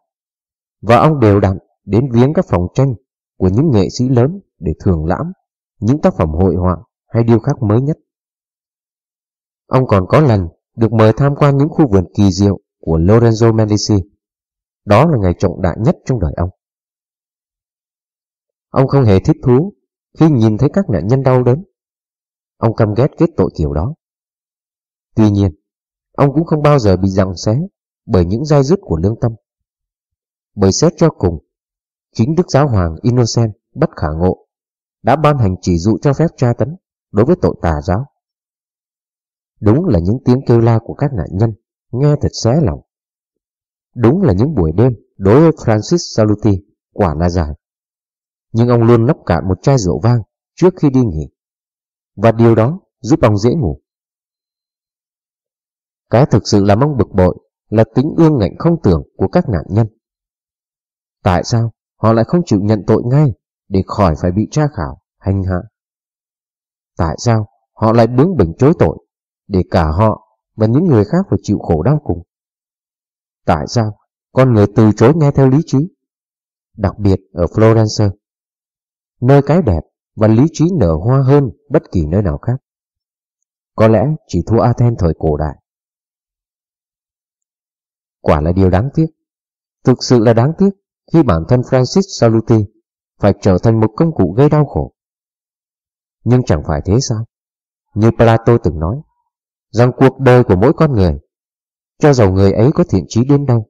và ông đều đặn đến viếng các phòng tranh của những nghệ sĩ lớn để thưởng lãm những tác phẩm hội họa hay điêu khắc mới nhất. Ông còn có lần được mời tham quan những khu vườn kỳ diệu của Lorenzo Medici. Đó là ngày trọng đại nhất trong đời ông. Ông không hề thích thú khi nhìn thấy các nạn nhân đau đớn. Ông căm ghét kết tội kiểu đó. Tuy nhiên, ông cũng không bao giờ bị giằng xé bởi những dai dứt của lương tâm. Bởi xét cho cùng, chính Đức Giáo Hoàng Innocent bất khả ngộ đã ban hành chỉ dụ cho phép tra tấn đối với tội tà giáo. Đúng là những tiếng kêu la của các nạn nhân, nghe thật xé lòng. Đúng là những buổi đêm đối với Francis Saluti quả là dài. Nhưng ông luôn nắp cạn một chai rượu vang trước khi đi nghỉ. Và điều đó giúp ông dễ ngủ. Cái thực sự làm ông bực bội là tính ương ngạnh không tưởng của các nạn nhân. Tại sao họ lại không chịu nhận tội ngay để khỏi phải bị tra khảo, hành hạ? Tại sao họ lại bướng bỉnh chối tội để cả họ và những người khác phải chịu khổ đau cùng. Tại sao con người từ chối nghe theo lý trí? Đặc biệt ở Florence, nơi cái đẹp và lý trí nở hoa hơn bất kỳ nơi nào khác. Có lẽ chỉ thua Athens thời cổ đại. Quả là điều đáng tiếc. Thực sự là đáng tiếc khi bản thân Francis Saluti phải trở thành một công cụ gây đau khổ. Nhưng chẳng phải thế sao? Như Plato từng nói, rằng cuộc đời của mỗi con người, cho dầu người ấy có thiện trí đến đâu,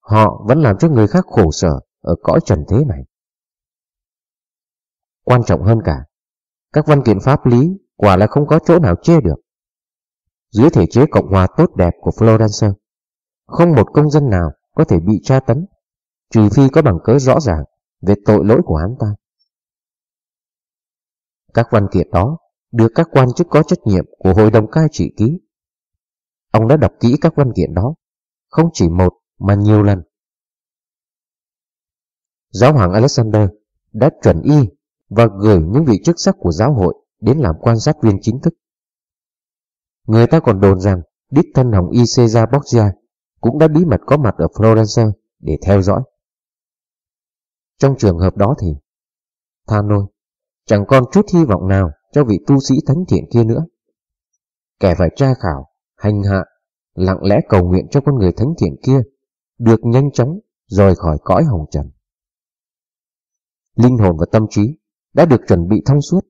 họ vẫn làm cho người khác khổ sở ở cõi trần thế này. Quan trọng hơn cả, các văn kiện pháp lý quả là không có chỗ nào chê được. Dưới thể chế Cộng hòa tốt đẹp của Florence, không một công dân nào có thể bị tra tấn, trừ phi có bằng cớ rõ ràng về tội lỗi của hắn ta. Các văn kiện đó được các quan chức có trách nhiệm của Hội đồng cai trị ký. Ông đã đọc kỹ các văn kiện đó, không chỉ một mà nhiều lần. Giáo hoàng Alexander đã chuẩn y và gửi những vị chức sắc của giáo hội đến làm quan sát viên chính thức. Người ta còn đồn rằng đích thân hồng y Caesar Borgia cũng đã bí mật có mặt ở Florence để theo dõi. Trong trường hợp đó thì, tha nôi, chẳng còn chút hy vọng nào cho vị tu sĩ thánh thiện kia nữa. Kẻ phải tra khảo, hành hạ, lặng lẽ cầu nguyện cho con người thánh thiện kia được nhanh chóng rời khỏi cõi hồng trần. Linh hồn và tâm trí đã được chuẩn bị thông suốt.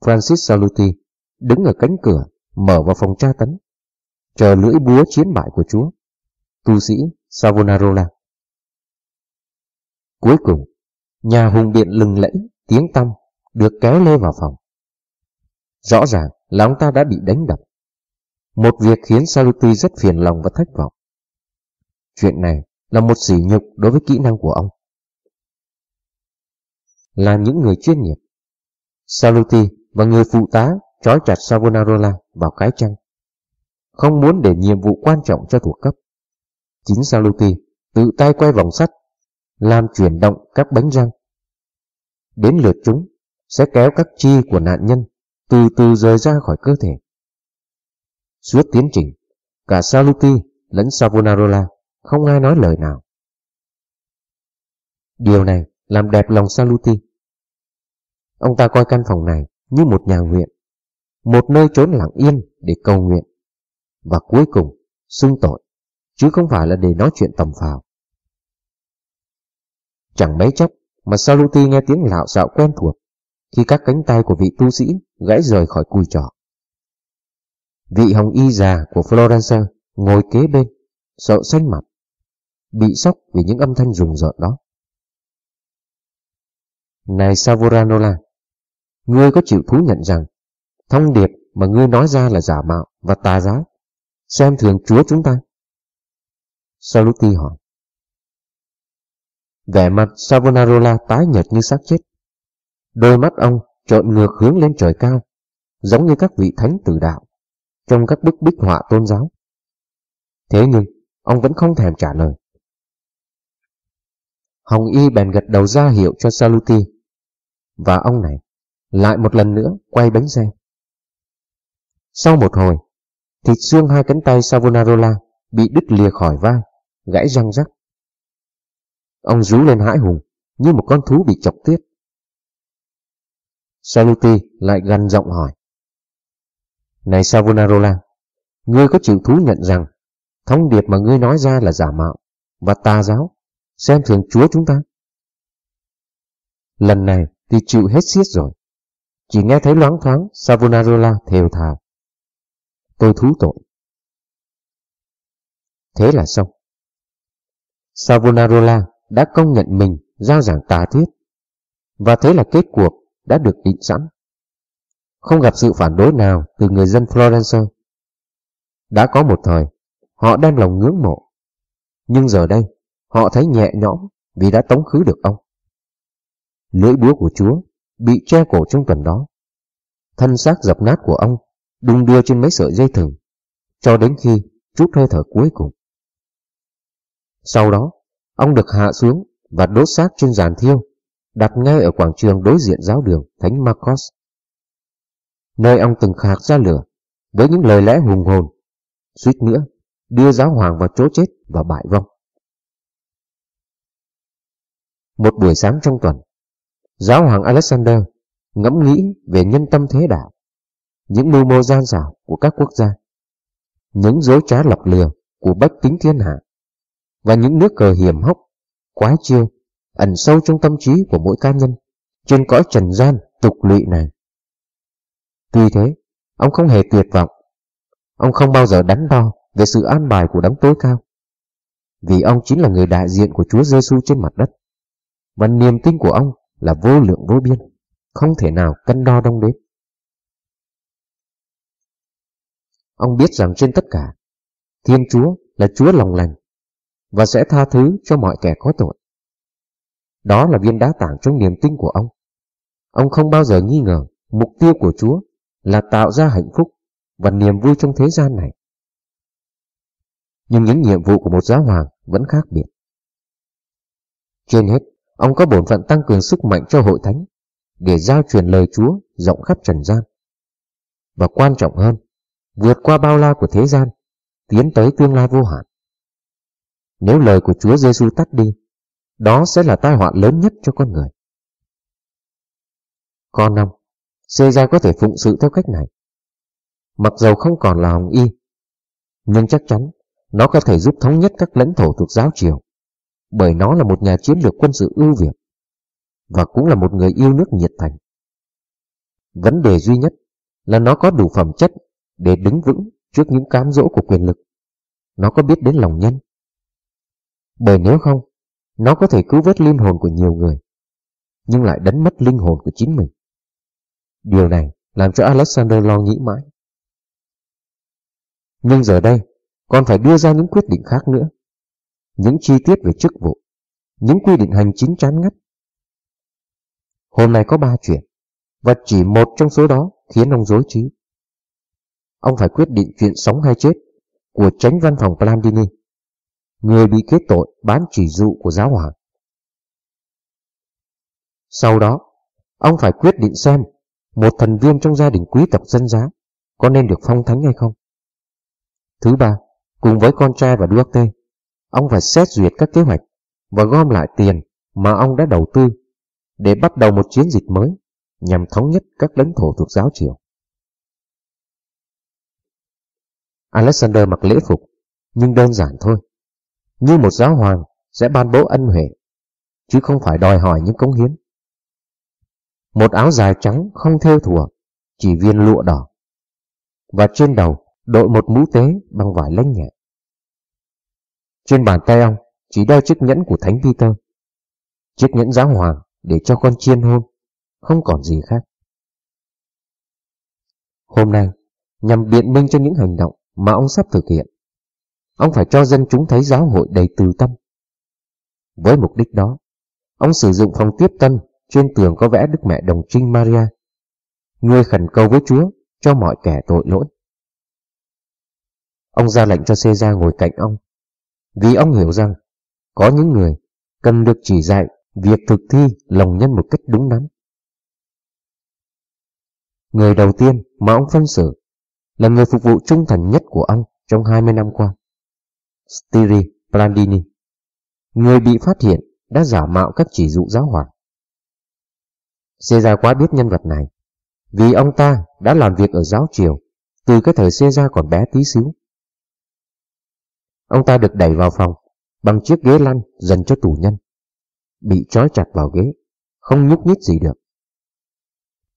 Francis Saluti đứng ở cánh cửa mở vào phòng tra tấn, chờ lưỡi búa chiến bại của Chúa, tu sĩ Savonarola. Cuối cùng, nhà hùng biện lừng lẫy, tiếng tăm được kéo lê vào phòng. Rõ ràng là ông ta đã bị đánh đập. Một việc khiến Saluti rất phiền lòng và thất vọng. Chuyện này là một sỉ nhục đối với kỹ năng của ông. Là những người chuyên nghiệp, Saluti và người phụ tá trói chặt Savonarola vào cái chăn. Không muốn để nhiệm vụ quan trọng cho thuộc cấp. Chính Saluti tự tay quay vòng sắt, làm chuyển động các bánh răng. Đến lượt chúng sẽ kéo các chi của nạn nhân từ từ rời ra khỏi cơ thể. Suốt tiến trình, cả Saluti lẫn Savonarola không ai nói lời nào. Điều này làm đẹp lòng Saluti. Ông ta coi căn phòng này như một nhà nguyện, một nơi trốn lặng yên để cầu nguyện, và cuối cùng xưng tội, chứ không phải là để nói chuyện tầm phào. Chẳng mấy chốc mà Saluti nghe tiếng lạo xạo quen thuộc khi các cánh tay của vị tu sĩ gãy rời khỏi cùi trỏ. Vị hồng y già của Florence ngồi kế bên, sợ xanh mặt, bị sốc vì những âm thanh rùng rợn đó. Này Savoranola, ngươi có chịu thú nhận rằng thông điệp mà ngươi nói ra là giả mạo và tà giáo, xem thường Chúa chúng ta? Saluti hỏi. Vẻ mặt Savonarola tái nhợt như xác chết. Đôi mắt ông trợn ngược hướng lên trời cao, giống như các vị thánh tử đạo, trong các bức bích họa tôn giáo. Thế nhưng, ông vẫn không thèm trả lời. Hồng Y bèn gật đầu ra hiệu cho Saluti, và ông này lại một lần nữa quay bánh xe. Sau một hồi, thịt xương hai cánh tay Savonarola bị đứt lìa khỏi vai, gãy răng rắc. Ông rú lên hãi hùng như một con thú bị chọc tiết. Saluti lại gằn giọng hỏi. Này Savonarola, ngươi có chịu thú nhận rằng thông điệp mà ngươi nói ra là giả mạo và tà giáo, xem thường Chúa chúng ta? Lần này thì chịu hết xiết rồi. Chỉ nghe thấy loáng thoáng Savonarola thều thào. Tôi thú tội. Thế là xong. Savonarola đã công nhận mình giao giảng tà thiết. Và thế là kết cuộc đã được định sẵn. Không gặp sự phản đối nào từ người dân Florence. Đã có một thời, họ đem lòng ngưỡng mộ. Nhưng giờ đây, họ thấy nhẹ nhõm vì đã tống khứ được ông. Lưỡi búa của Chúa bị che cổ trong tuần đó. Thân xác dập nát của ông đung đưa trên mấy sợi dây thừng, cho đến khi chút hơi thở cuối cùng. Sau đó, ông được hạ xuống và đốt xác trên giàn thiêu đặt ngay ở quảng trường đối diện giáo đường Thánh Marcos, nơi ông từng khạc ra lửa với những lời lẽ hùng hồn, suýt nữa đưa giáo hoàng vào chỗ chết và bại vong. Một buổi sáng trong tuần, giáo hoàng Alexander ngẫm nghĩ về nhân tâm thế đạo, những mưu mô gian xảo của các quốc gia, những dối trá lọc lừa của bách tính thiên hạ và những nước cờ hiểm hóc, quái chiêu ẩn sâu trong tâm trí của mỗi cá nhân trên cõi trần gian tục lụy này. Tuy thế, ông không hề tuyệt vọng. Ông không bao giờ đắn đo về sự an bài của đấng tối cao. Vì ông chính là người đại diện của Chúa Giêsu trên mặt đất. Và niềm tin của ông là vô lượng vô biên, không thể nào cân đo đong đếm. Ông biết rằng trên tất cả, Thiên Chúa là Chúa lòng lành, và sẽ tha thứ cho mọi kẻ có tội. Đó là viên đá tảng trong niềm tin của ông. Ông không bao giờ nghi ngờ mục tiêu của Chúa là tạo ra hạnh phúc và niềm vui trong thế gian này. Nhưng những nhiệm vụ của một giáo hoàng vẫn khác biệt. Trên hết, ông có bổn phận tăng cường sức mạnh cho hội thánh để giao truyền lời Chúa rộng khắp trần gian. Và quan trọng hơn, vượt qua bao la của thế gian, tiến tới tương lai vô hạn. Nếu lời của Chúa Giêsu tắt đi, đó sẽ là tai họa lớn nhất cho con người. Con năm, Caesar có thể phụng sự theo cách này. Mặc dầu không còn là Hồng Y, nhưng chắc chắn nó có thể giúp thống nhất các lãnh thổ thuộc giáo triều, bởi nó là một nhà chiến lược quân sự ưu việt, và cũng là một người yêu nước nhiệt thành. Vấn đề duy nhất là nó có đủ phẩm chất để đứng vững trước những cám dỗ của quyền lực. Nó có biết đến lòng nhân. Bởi nếu không, nó có thể cứu vớt linh hồn của nhiều người, nhưng lại đánh mất linh hồn của chính mình. Điều này làm cho Alexander lo nghĩ mãi. Nhưng giờ đây, còn phải đưa ra những quyết định khác nữa. Những chi tiết về chức vụ, những quy định hành chính chán ngắt. Hôm nay có ba chuyện, và chỉ một trong số đó khiến ông dối trí. Ông phải quyết định chuyện sống hay chết của tránh văn phòng Plandini, người bị kết tội bán chỉ dụ của giáo hoàng. Sau đó, ông phải quyết định xem một thành viên trong gia đình quý tộc dân giá có nên được phong thánh hay không. Thứ ba, cùng với con trai và Duarte, ông phải xét duyệt các kế hoạch và gom lại tiền mà ông đã đầu tư để bắt đầu một chiến dịch mới nhằm thống nhất các lãnh thổ thuộc giáo triều. Alexander mặc lễ phục, nhưng đơn giản thôi. Như một giáo hoàng sẽ ban bố ân huệ, chứ không phải đòi hỏi những cống hiến. Một áo dài trắng không theo thùa, chỉ viên lụa đỏ. Và trên đầu đội một mũ tế bằng vải lanh nhẹ. Trên bàn tay ông chỉ đeo chiếc nhẫn của Thánh Peter. Chiếc nhẫn giáo hoàng để cho con chiên hôn, không còn gì khác. Hôm nay, nhằm biện minh cho những hành động mà ông sắp thực hiện, ông phải cho dân chúng thấy giáo hội đầy từ tâm. Với mục đích đó, ông sử dụng phòng tiếp tân trên tường có vẽ Đức Mẹ Đồng Trinh Maria, người khẩn cầu với Chúa cho mọi kẻ tội lỗi. Ông ra lệnh cho Caesar ngồi cạnh ông, vì ông hiểu rằng có những người cần được chỉ dạy việc thực thi lòng nhân một cách đúng đắn. Người đầu tiên mà ông phân xử là người phục vụ trung thành nhất của ông trong 20 năm qua, Stiri Brandini, người bị phát hiện đã giả mạo các chỉ dụ giáo hoàng. Caesar quá biết nhân vật này, vì ông ta đã làm việc ở giáo triều từ cái thời Caesar còn bé tí xíu. Ông ta được đẩy vào phòng bằng chiếc ghế lăn dành cho tù nhân, bị trói chặt vào ghế, không nhúc nhích gì được.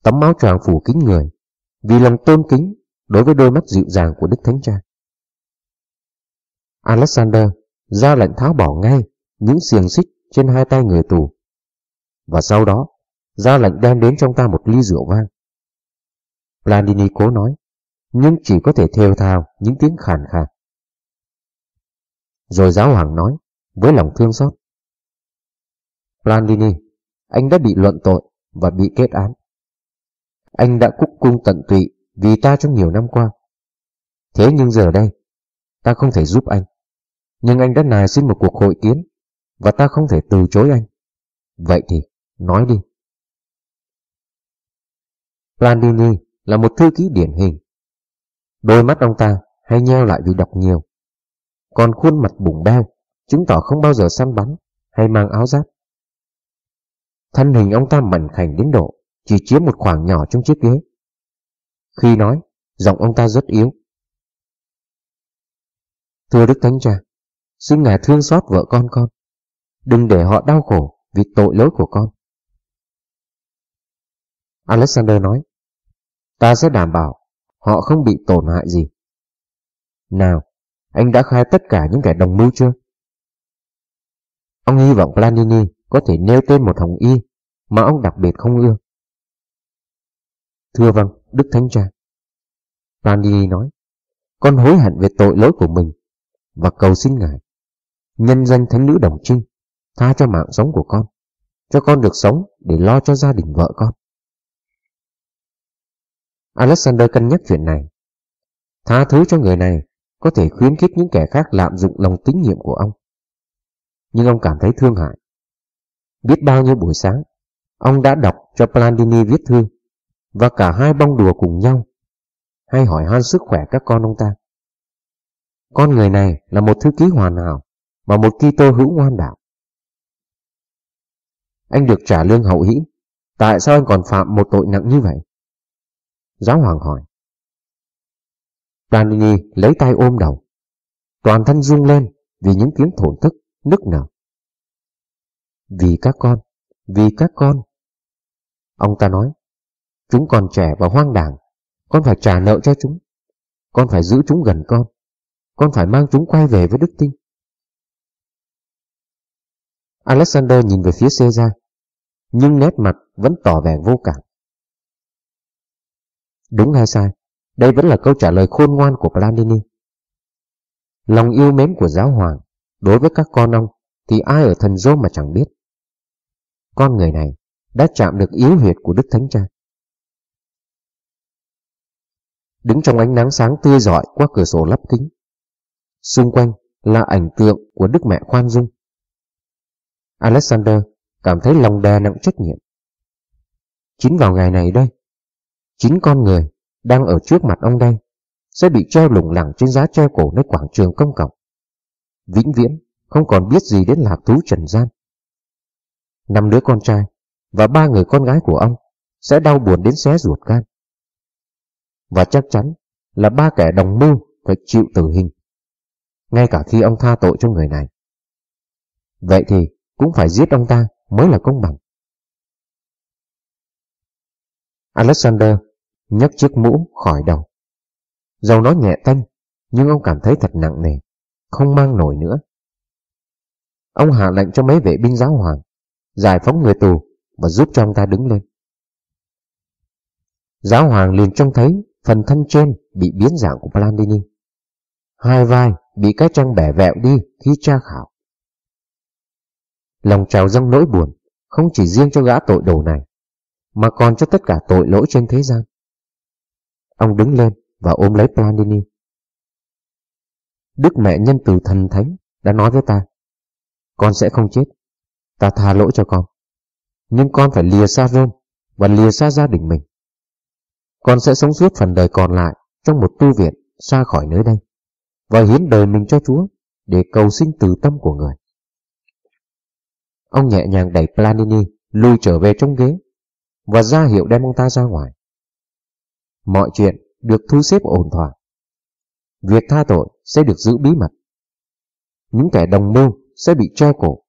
Tấm áo choàng phủ kín người vì lòng tôn kính đối với đôi mắt dịu dàng của Đức Thánh Cha. Alexander ra lệnh tháo bỏ ngay những xiềng xích trên hai tay người tù và sau đó ra lệnh đem đến trong ta một ly rượu vang. Blandini cố nói, nhưng chỉ có thể thều thào những tiếng khàn khàn. Rồi giáo hoàng nói, với lòng thương xót. Blandini, anh đã bị luận tội và bị kết án. Anh đã cúc cung tận tụy vì ta trong nhiều năm qua. Thế nhưng giờ đây, ta không thể giúp anh. Nhưng anh đã nài xin một cuộc hội kiến, và ta không thể từ chối anh. Vậy thì, nói đi. Blandini là một thư ký điển hình. Đôi mắt ông ta hay nheo lại vì đọc nhiều. Còn khuôn mặt bùng beo chứng tỏ không bao giờ săn bắn hay mang áo giáp. Thân hình ông ta mảnh khảnh đến độ chỉ chiếm một khoảng nhỏ trong chiếc ghế. Khi nói, giọng ông ta rất yếu. Thưa Đức Thánh Cha, xin Ngài thương xót vợ con con. Đừng để họ đau khổ vì tội lỗi của con. Alexander nói, ta sẽ đảm bảo họ không bị tổn hại gì. Nào, anh đã khai tất cả những kẻ đồng mưu chưa? Ông hy vọng Planini có thể nêu tên một hồng y mà ông đặc biệt không ưa. Thưa vâng, Đức Thánh Cha. Planini nói, con hối hận về tội lỗi của mình và cầu xin Ngài nhân danh thánh nữ đồng trinh, tha cho mạng sống của con, cho con được sống để lo cho gia đình vợ con. Alexander cân nhắc chuyện này. Tha thứ cho người này có thể khuyến khích những kẻ khác lạm dụng lòng tín nhiệm của ông. Nhưng ông cảm thấy thương hại. Biết bao nhiêu buổi sáng, ông đã đọc cho Plandini viết thư và cả hai bong đùa cùng nhau hay hỏi han sức khỏe các con ông ta. Con người này là một thư ký hoàn hảo mà một Kitô hữu ngoan đạo. Anh được trả lương hậu hĩ, tại sao anh còn phạm một tội nặng như vậy? Giáo hoàng hỏi. Plandini lấy tay ôm đầu. Toàn thân rung lên vì những tiếng thổn thức, nức nở. Vì các con, vì các con. Ông ta nói, chúng còn trẻ và hoang đàng, con phải trả nợ cho chúng. Con phải giữ chúng gần con. Con phải mang chúng quay về với đức tin. Alexander nhìn về phía Caesar, nhưng nét mặt vẫn tỏ vẻ vô cảm. Đúng hay sai, đây vẫn là câu trả lời khôn ngoan của Planini. Lòng yêu mến của giáo hoàng đối với các con ông thì ai ở thần dô mà chẳng biết. Con người này đã chạm được yếu huyệt của Đức Thánh Cha. Đứng trong ánh nắng sáng tươi rọi qua cửa sổ lắp kính. Xung quanh là ảnh tượng của Đức Mẹ Khoan Dung. Alexander cảm thấy lòng đè nặng trách nhiệm. Chính vào ngày này đây, chính con người đang ở trước mặt ông đây sẽ bị treo lủng lẳng trên giá treo cổ nơi quảng trường công cộng. Vĩnh viễn không còn biết gì đến lạc thú trần gian. Năm đứa con trai và ba người con gái của ông sẽ đau buồn đến xé ruột gan. Và chắc chắn là ba kẻ đồng mưu phải chịu tử hình, ngay cả khi ông tha tội cho người này. Vậy thì cũng phải giết ông ta mới là công bằng. Alexander nhấc chiếc mũ khỏi đầu. Dầu nó nhẹ tanh, nhưng ông cảm thấy thật nặng nề, không mang nổi nữa. Ông hạ lệnh cho mấy vệ binh giáo hoàng, giải phóng người tù và giúp cho ông ta đứng lên. Giáo hoàng liền trông thấy phần thân trên bị biến dạng của Plandini. Hai vai bị cái trăng bẻ vẹo đi khi tra khảo. Lòng trào dâng nỗi buồn, không chỉ riêng cho gã tội đồ này, mà còn cho tất cả tội lỗi trên thế gian. Ông đứng lên và ôm lấy Planini. Đức mẹ nhân từ thần thánh đã nói với ta, con sẽ không chết, ta tha lỗi cho con. Nhưng con phải lìa xa Rome và lìa xa gia đình mình. Con sẽ sống suốt phần đời còn lại trong một tu viện xa khỏi nơi đây và hiến đời mình cho Chúa để cầu sinh từ tâm của người. Ông nhẹ nhàng đẩy Planini lui trở về trong ghế và ra hiệu đem ông ta ra ngoài. Mọi chuyện được thu xếp ổn thỏa. Việc tha tội sẽ được giữ bí mật. Những kẻ đồng mưu sẽ bị treo cổ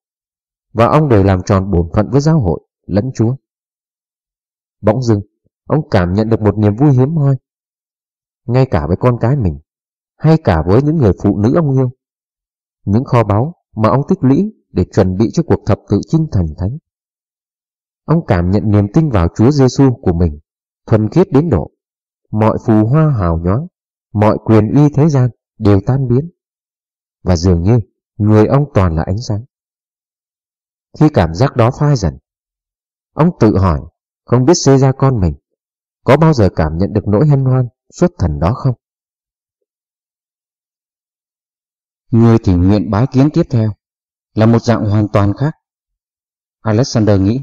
và ông đều làm tròn bổn phận với giáo hội lẫn Chúa. Bỗng dưng, ông cảm nhận được một niềm vui hiếm hoi. Ngay cả với con cái mình, hay cả với những người phụ nữ ông yêu. Những kho báu mà ông tích lũy để chuẩn bị cho cuộc thập tự chinh thần thánh. Ông cảm nhận niềm tin vào Chúa Giêsu của mình, thuần khiết đến độ. Mọi phù hoa hào nhoáng, mọi quyền uy thế gian đều tan biến. Và dường như người ông toàn là ánh sáng. Khi cảm giác đó phai dần, ông tự hỏi không biết xê ra con mình có bao giờ cảm nhận được nỗi hân hoan xuất thần đó không? Người thì nguyện bái kiến tiếp theo là một dạng hoàn toàn khác. Alexander nghĩ,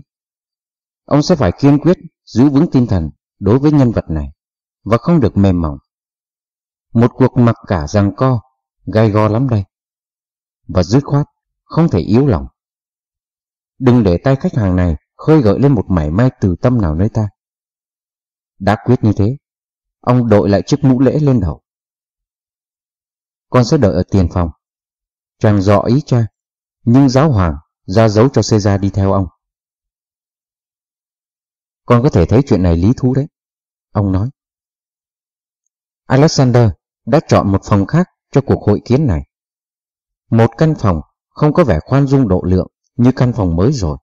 ông sẽ phải kiên quyết giữ vững tinh thần đối với nhân vật này và không được mềm mỏng. Một cuộc mặc cả rằng co, gai go lắm đây. Và dứt khoát, không thể yếu lòng. Đừng để tay khách hàng này khơi gợi lên một mảy may từ tâm nào nơi ta. Đã quyết như thế, ông đội lại chiếc mũ lễ lên đầu. Con sẽ đợi ở tiền phòng. Chàng dọ ý cha, nhưng giáo hoàng ra dấu cho Caesar đi theo ông. Con có thể thấy chuyện này lý thú đấy, ông nói. Alexander đã chọn một phòng khác cho cuộc hội kiến này. Một căn phòng không có vẻ khoan dung độ lượng như căn phòng mới rồi.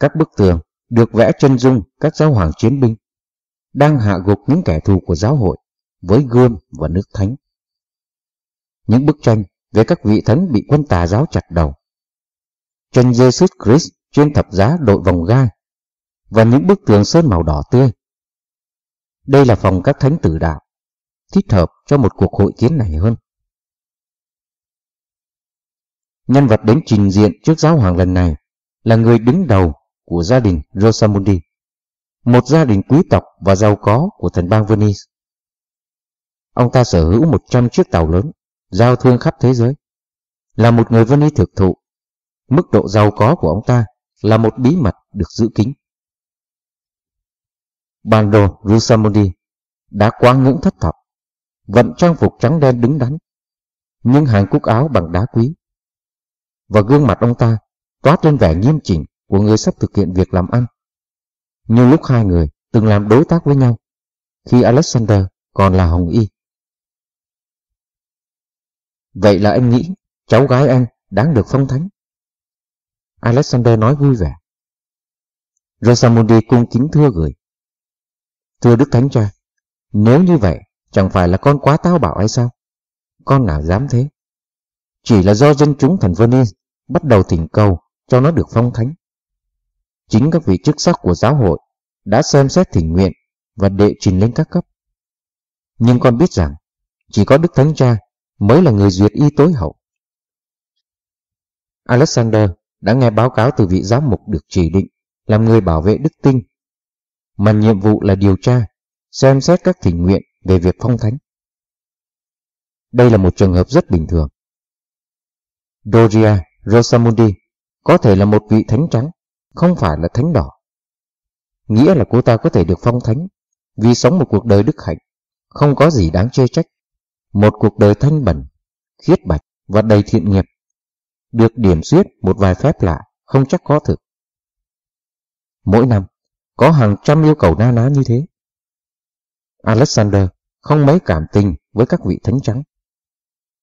Các bức tường được vẽ chân dung các giáo hoàng chiến binh đang hạ gục những kẻ thù của giáo hội với gươm và nước thánh. Những bức tranh về các vị thánh bị quân tà giáo chặt đầu. Chân Jesus Christ trên thập giá đội vòng gai và những bức tường sơn màu đỏ tươi. Đây là phòng các thánh tử đạo, thích hợp cho một cuộc hội kiến này hơn. Nhân vật đến trình diện trước giáo hoàng lần này là người đứng đầu của gia đình Rosamundi, một gia đình quý tộc và giàu có của thành bang Venice. Ông ta sở hữu 100 chiếc tàu lớn, giao thương khắp thế giới. Là một người vân y thực thụ, mức độ giàu có của ông ta là một bí mật được giữ kín. Bando Rusamundi đã quá ngưỡng thất thập, vận trang phục trắng đen đứng đắn, nhưng hàng cúc áo bằng đá quý. Và gương mặt ông ta toát lên vẻ nghiêm chỉnh của người sắp thực hiện việc làm ăn. Như lúc hai người từng làm đối tác với nhau, khi Alexander còn là Hồng Y. Vậy là anh nghĩ cháu gái anh đáng được phong thánh. Alexander nói vui vẻ. Rosamundi cung kính thưa gửi. Thưa Đức Thánh Cha, nếu như vậy, chẳng phải là con quá táo bạo hay sao? Con nào dám thế? Chỉ là do dân chúng thành Venice bắt đầu thỉnh cầu cho nó được phong thánh. Chính các vị chức sắc của giáo hội đã xem xét thỉnh nguyện và đệ trình lên các cấp. Nhưng con biết rằng chỉ có Đức Thánh Cha mới là người duyệt y tối hậu. Alexander đã nghe báo cáo từ vị giám mục được chỉ định làm người bảo vệ đức tinh, mà nhiệm vụ là điều tra, xem xét các thỉnh nguyện về việc phong thánh. Đây là một trường hợp rất bình thường. Doria Rosamundi có thể là một vị thánh trắng, không phải là thánh đỏ. Nghĩa là cô ta có thể được phong thánh vì sống một cuộc đời đức hạnh, không có gì đáng chê trách. Một cuộc đời thanh bẩn, khiết bạch và đầy thiện nghiệp, được điểm xuyết một vài phép lạ, không chắc có thực. Mỗi năm, có hàng trăm yêu cầu na ná như thế. Alexander không mấy cảm tình với các vị thánh trắng.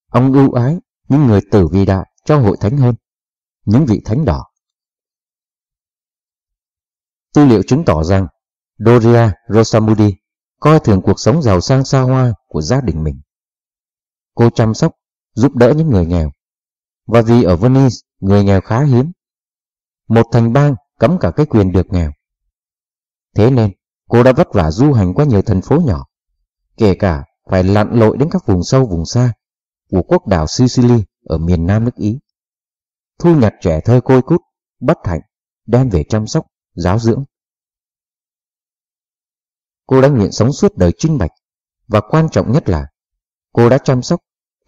Ông ưu ái những người tử vì đạo cho hội thánh hơn, những vị thánh đỏ. Tư liệu chứng tỏ rằng Doria Rosamudi coi thường cuộc sống giàu sang xa hoa của gia đình mình. Cô chăm sóc, giúp đỡ những người nghèo. Và vì ở Venice, người nghèo khá hiếm. Một thành bang cấm cả cái quyền được nghèo. Thế nên, cô đã vất vả du hành qua nhiều thành phố nhỏ, kể cả phải lặn lội đến các vùng sâu vùng xa của quốc đảo Sicily ở miền nam nước Ý. Thu nhặt trẻ thơ côi cút, bất hạnh, đem về chăm sóc, giáo dưỡng. Cô đã nguyện sống suốt đời trinh bạch, và quan trọng nhất là cô đã chăm sóc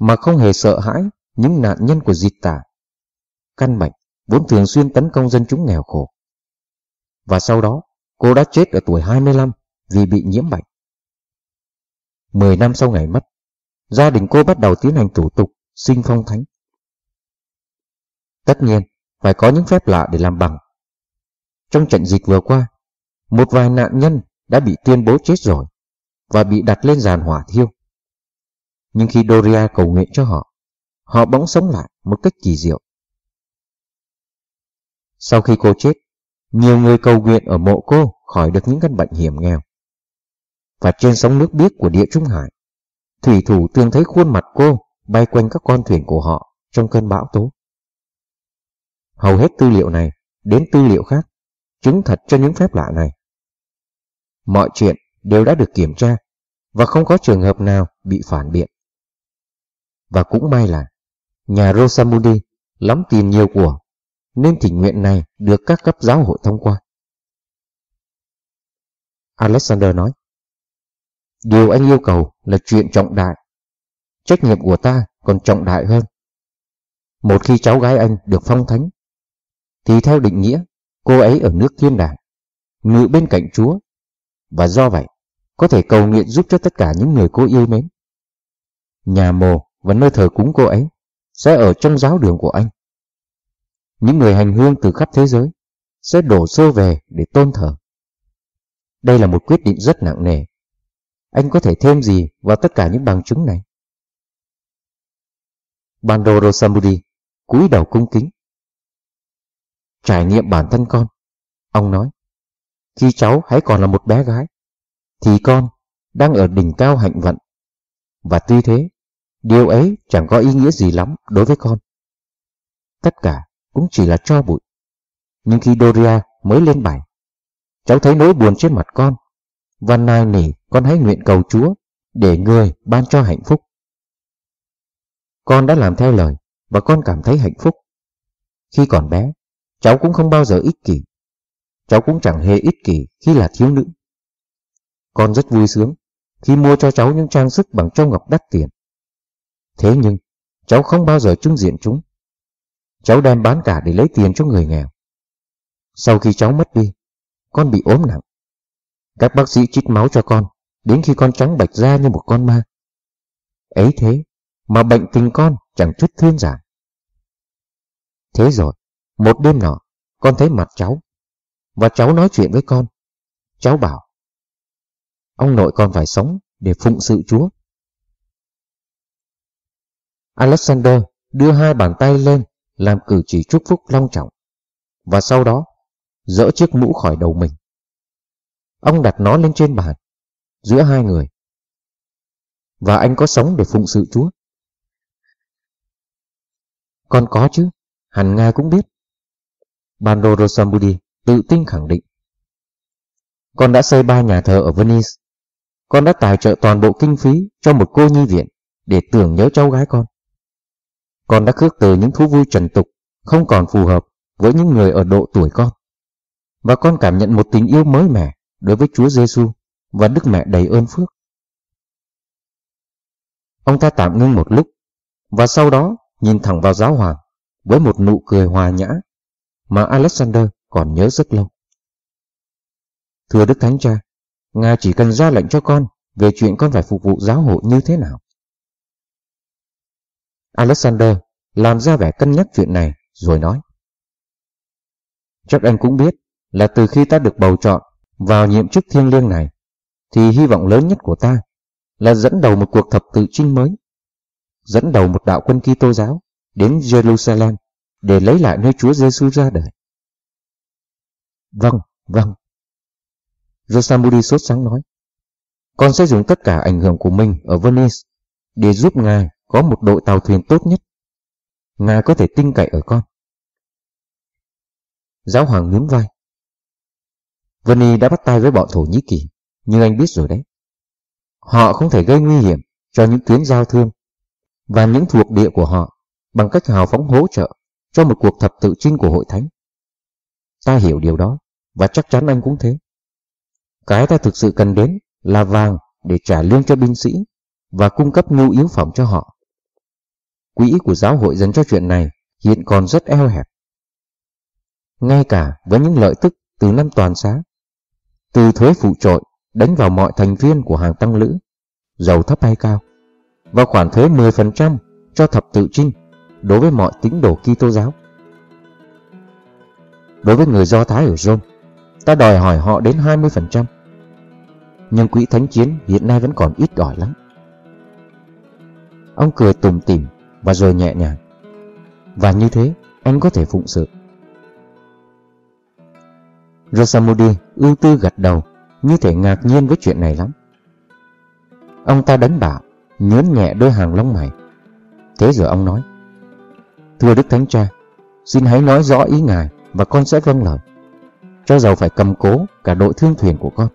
mà không hề sợ hãi những nạn nhân của dịch tả. Căn bệnh vốn thường xuyên tấn công dân chúng nghèo khổ. Và sau đó, cô đã chết ở tuổi 25 vì bị nhiễm bệnh. Mười năm sau ngày mất, gia đình cô bắt đầu tiến hành thủ tục sinh phong thánh. Tất nhiên, phải có những phép lạ để làm bằng. Trong trận dịch vừa qua, một vài nạn nhân đã bị tuyên bố chết rồi và bị đặt lên giàn hỏa thiêu. Nhưng khi Doria cầu nguyện cho họ, họ bỗng sống lại một cách kỳ diệu. Sau khi cô chết, nhiều người cầu nguyện ở mộ cô khỏi được những căn bệnh hiểm nghèo. Và trên sóng nước biếc của địa Trung Hải, thủy thủ thường thấy khuôn mặt cô bay quanh các con thuyền của họ trong cơn bão tố. Hầu hết tư liệu này đến tư liệu khác, chứng thật cho những phép lạ này. Mọi chuyện đều đã được kiểm tra và không có trường hợp nào bị phản biện. Và cũng may là nhà Rosamundi lắm tiền nhiều của nên thỉnh nguyện này được các cấp giáo hội thông qua. Alexander nói, Điều anh yêu cầu là chuyện trọng đại. Trách nhiệm của ta còn trọng đại hơn. Một khi cháu gái anh được phong thánh, thì theo định nghĩa, cô ấy ở nước thiên đàng, ngự bên cạnh Chúa, và do vậy, có thể cầu nguyện giúp cho tất cả những người cô yêu mến. Nhà mồ và nơi thờ cúng cô ấy sẽ ở trong giáo đường của anh. Những người hành hương từ khắp thế giới sẽ đổ xô về để tôn thờ. Đây là một quyết định rất nặng nề. Anh có thể thêm gì vào tất cả những bằng chứng này? Bando Rosamudi cúi đầu cung kính. Trải nghiệm bản thân con, ông nói. Khi cháu hãy còn là một bé gái, thì con đang ở đỉnh cao hạnh vận. Và tuy thế, Điều ấy chẳng có ý nghĩa gì lắm đối với con. Tất cả cũng chỉ là cho bụi. Nhưng khi Doria mới lên bảy, cháu thấy nỗi buồn trên mặt con và nài nỉ con hãy nguyện cầu Chúa để người ban cho hạnh phúc. Con đã làm theo lời và con cảm thấy hạnh phúc. Khi còn bé, cháu cũng không bao giờ ích kỷ. Cháu cũng chẳng hề ích kỷ khi là thiếu nữ. Con rất vui sướng khi mua cho cháu những trang sức bằng châu ngọc đắt tiền. Thế nhưng, cháu không bao giờ trưng diện chúng. Cháu đem bán cả để lấy tiền cho người nghèo. Sau khi cháu mất đi, con bị ốm nặng. Các bác sĩ chích máu cho con, đến khi con trắng bạch ra như một con ma. Ấy thế, mà bệnh tình con chẳng chút thuyên giảm. Thế rồi, một đêm nọ, con thấy mặt cháu, và cháu nói chuyện với con. Cháu bảo, ông nội con phải sống để phụng sự Chúa. Alexander đưa hai bàn tay lên làm cử chỉ chúc phúc long trọng, và sau đó dỡ chiếc mũ khỏi đầu mình. Ông đặt nó lên trên bàn, giữa hai người. Và anh có sống để phụng sự Chúa? Con có chứ, hẳn ngài cũng biết. Bando Rosamudi tự tin khẳng định. Con đã xây ba nhà thờ ở Venice. Con đã tài trợ toàn bộ kinh phí cho một cô nhi viện để tưởng nhớ cháu gái con. Con đã khước từ những thú vui trần tục không còn phù hợp với những người ở độ tuổi con. Và con cảm nhận một tình yêu mới mẻ đối với Chúa Giêsu và Đức Mẹ đầy ơn phước. Ông ta tạm ngưng một lúc và sau đó nhìn thẳng vào giáo hoàng với một nụ cười hòa nhã mà Alexander còn nhớ rất lâu. Thưa Đức Thánh Cha, Ngài chỉ cần ra lệnh cho con về chuyện con phải phục vụ giáo hội như thế nào. Alexander làm ra vẻ cân nhắc chuyện này rồi nói. Chắc anh cũng biết là từ khi ta được bầu chọn vào nhiệm chức thiêng liêng này, thì hy vọng lớn nhất của ta là dẫn đầu một cuộc thập tự chinh mới, dẫn đầu một đạo quân Kitô giáo đến Jerusalem để lấy lại nơi Chúa Giêsu ra đời. Vâng, vâng. Rosamudi sốt sáng nói. Con sẽ dùng tất cả ảnh hưởng của mình ở Venice để giúp ngài có một đội tàu thuyền tốt nhất. Ngài có thể tin cậy ở con. Giáo hoàng nhún vai. Veni đã bắt tay với bọn Thổ Nhĩ Kỳ, nhưng anh biết rồi đấy. Họ không thể gây nguy hiểm cho những tuyến giao thương và những thuộc địa của họ bằng cách hào phóng hỗ trợ cho một cuộc thập tự chinh của hội thánh. Ta hiểu điều đó, và chắc chắn anh cũng thế. Cái ta thực sự cần đến là vàng để trả lương cho binh sĩ và cung cấp nhu yếu phẩm cho họ. Quỹ của giáo hội dành cho chuyện này hiện còn rất eo hẹp. Ngay cả với những lợi tức từ năm toàn xá, từ thuế phụ trội đánh vào mọi thành viên của hàng tăng lữ, giàu thấp hay cao, và khoản thuế 10% cho thập tự trinh đối với mọi tín đồ Kitô giáo. Đối với người Do Thái ở Rome, ta đòi hỏi họ đến 20%. Nhưng quỹ thánh chiến hiện nay vẫn còn ít ỏi lắm. Ông cười tùm tỉm và rồi nhẹ nhàng. Và như thế, anh có thể phụng sự. Rosamudi ưu tư gật đầu, như thể ngạc nhiên với chuyện này lắm. Ông ta đánh bảo, nhớn nhẹ đôi hàng lông mày. Thế rồi ông nói, Thưa Đức Thánh Cha, xin hãy nói rõ ý Ngài và con sẽ vâng lời. Cho dầu phải cầm cố cả đội thương thuyền của con.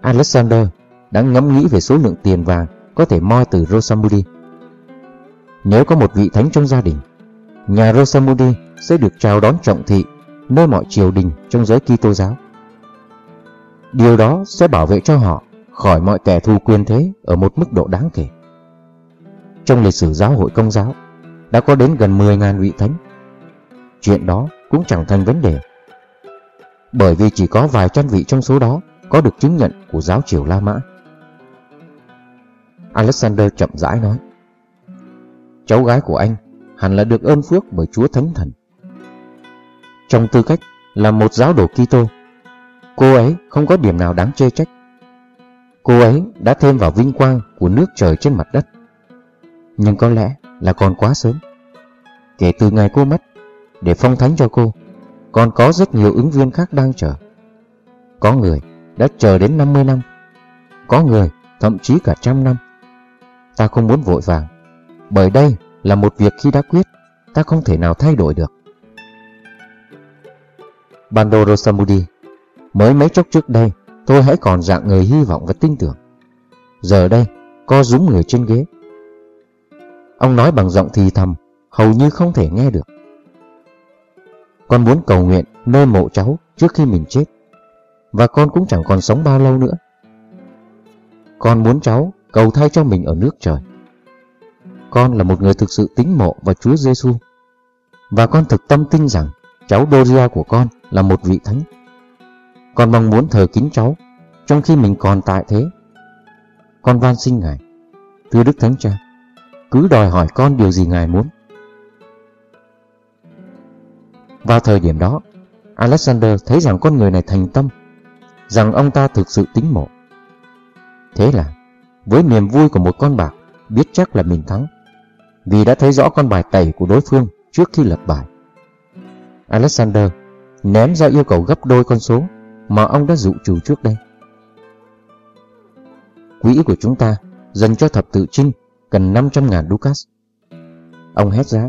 Alexander đã ngẫm nghĩ về số lượng tiền vàng có thể moi từ Rosamudi. Nếu có một vị thánh trong gia đình, nhà Rosamudi sẽ được chào đón trọng thị nơi mọi triều đình trong giới Kitô giáo. Điều đó sẽ bảo vệ cho họ khỏi mọi kẻ thù quyền thế ở một mức độ đáng kể. Trong lịch sử giáo hội công giáo đã có đến gần 10.000 vị thánh. Chuyện đó cũng chẳng thành vấn đề. Bởi vì chỉ có vài trăm vị trong số đó có được chứng nhận của giáo triều La Mã. Alexander chậm rãi nói Cháu gái của anh hẳn là được ơn phước bởi Chúa Thánh Thần. Trong tư cách là một giáo đồ Kitô, cô ấy không có điểm nào đáng chê trách. Cô ấy đã thêm vào vinh quang của nước trời trên mặt đất. Nhưng có lẽ là còn quá sớm. Kể từ ngày cô mất, để phong thánh cho cô, còn có rất nhiều ứng viên khác đang chờ. Có người đã chờ đến 50 năm, có người thậm chí cả trăm năm. Ta không muốn vội vàng, bởi đây là một việc khi đã quyết, ta không thể nào thay đổi được. Bando Rosamudi, mới mấy chốc trước đây, tôi hãy còn dạng người hy vọng và tin tưởng. Giờ đây, co rúm người trên ghế. Ông nói bằng giọng thì thầm, hầu như không thể nghe được. Con muốn cầu nguyện nơi mộ cháu trước khi mình chết. Và con cũng chẳng còn sống bao lâu nữa. Con muốn cháu cầu thay cho mình ở nước trời. Con là một người thực sự tính mộ vào Chúa Giêsu Và con thực tâm tin rằng cháu Doria của con là một vị thánh. Con mong muốn thờ kính cháu trong khi mình còn tại thế. Con van xin Ngài, thưa Đức Thánh Cha, cứ đòi hỏi con điều gì Ngài muốn. Vào thời điểm đó, Alexander thấy rằng con người này thành tâm, rằng ông ta thực sự tính mộ. Thế là, với niềm vui của một con bạc, biết chắc là mình thắng, vì đã thấy rõ con bài tẩy của đối phương trước khi lật bài. Alexander ném ra yêu cầu gấp đôi con số mà ông đã dụ trù trước đây. Quỹ của chúng ta dành cho thập tự trinh cần 500.000 ducats. Ông hét giá.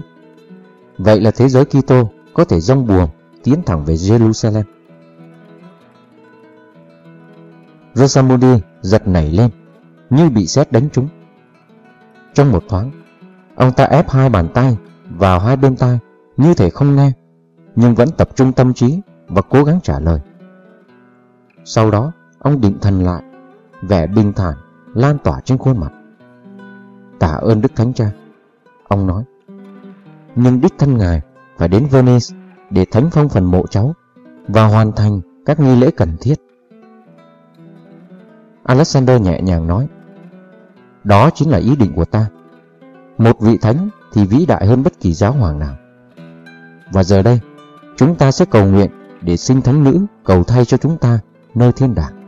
Vậy là thế giới Kitô có thể rong buồm tiến thẳng về Jerusalem. Rosamudi giật nảy lên như bị sét đánh trúng. Trong một thoáng, ông ta ép hai bàn tay vào hai bên tai như thể không nghe, nhưng vẫn tập trung tâm trí và cố gắng trả lời. Sau đó, ông định thần lại, vẻ bình thản lan tỏa trên khuôn mặt. Tạ ơn Đức Thánh Cha, ông nói. Nhưng đích thân Ngài phải đến Venice để thánh phong phần mộ cháu và hoàn thành các nghi lễ cần thiết. Alexander nhẹ nhàng nói, đó chính là ý định của ta. Một vị thánh thì vĩ đại hơn bất kỳ giáo hoàng nào. Và giờ đây, chúng ta sẽ cầu nguyện để sinh thánh nữ cầu thay cho chúng ta nơi thiên đàng.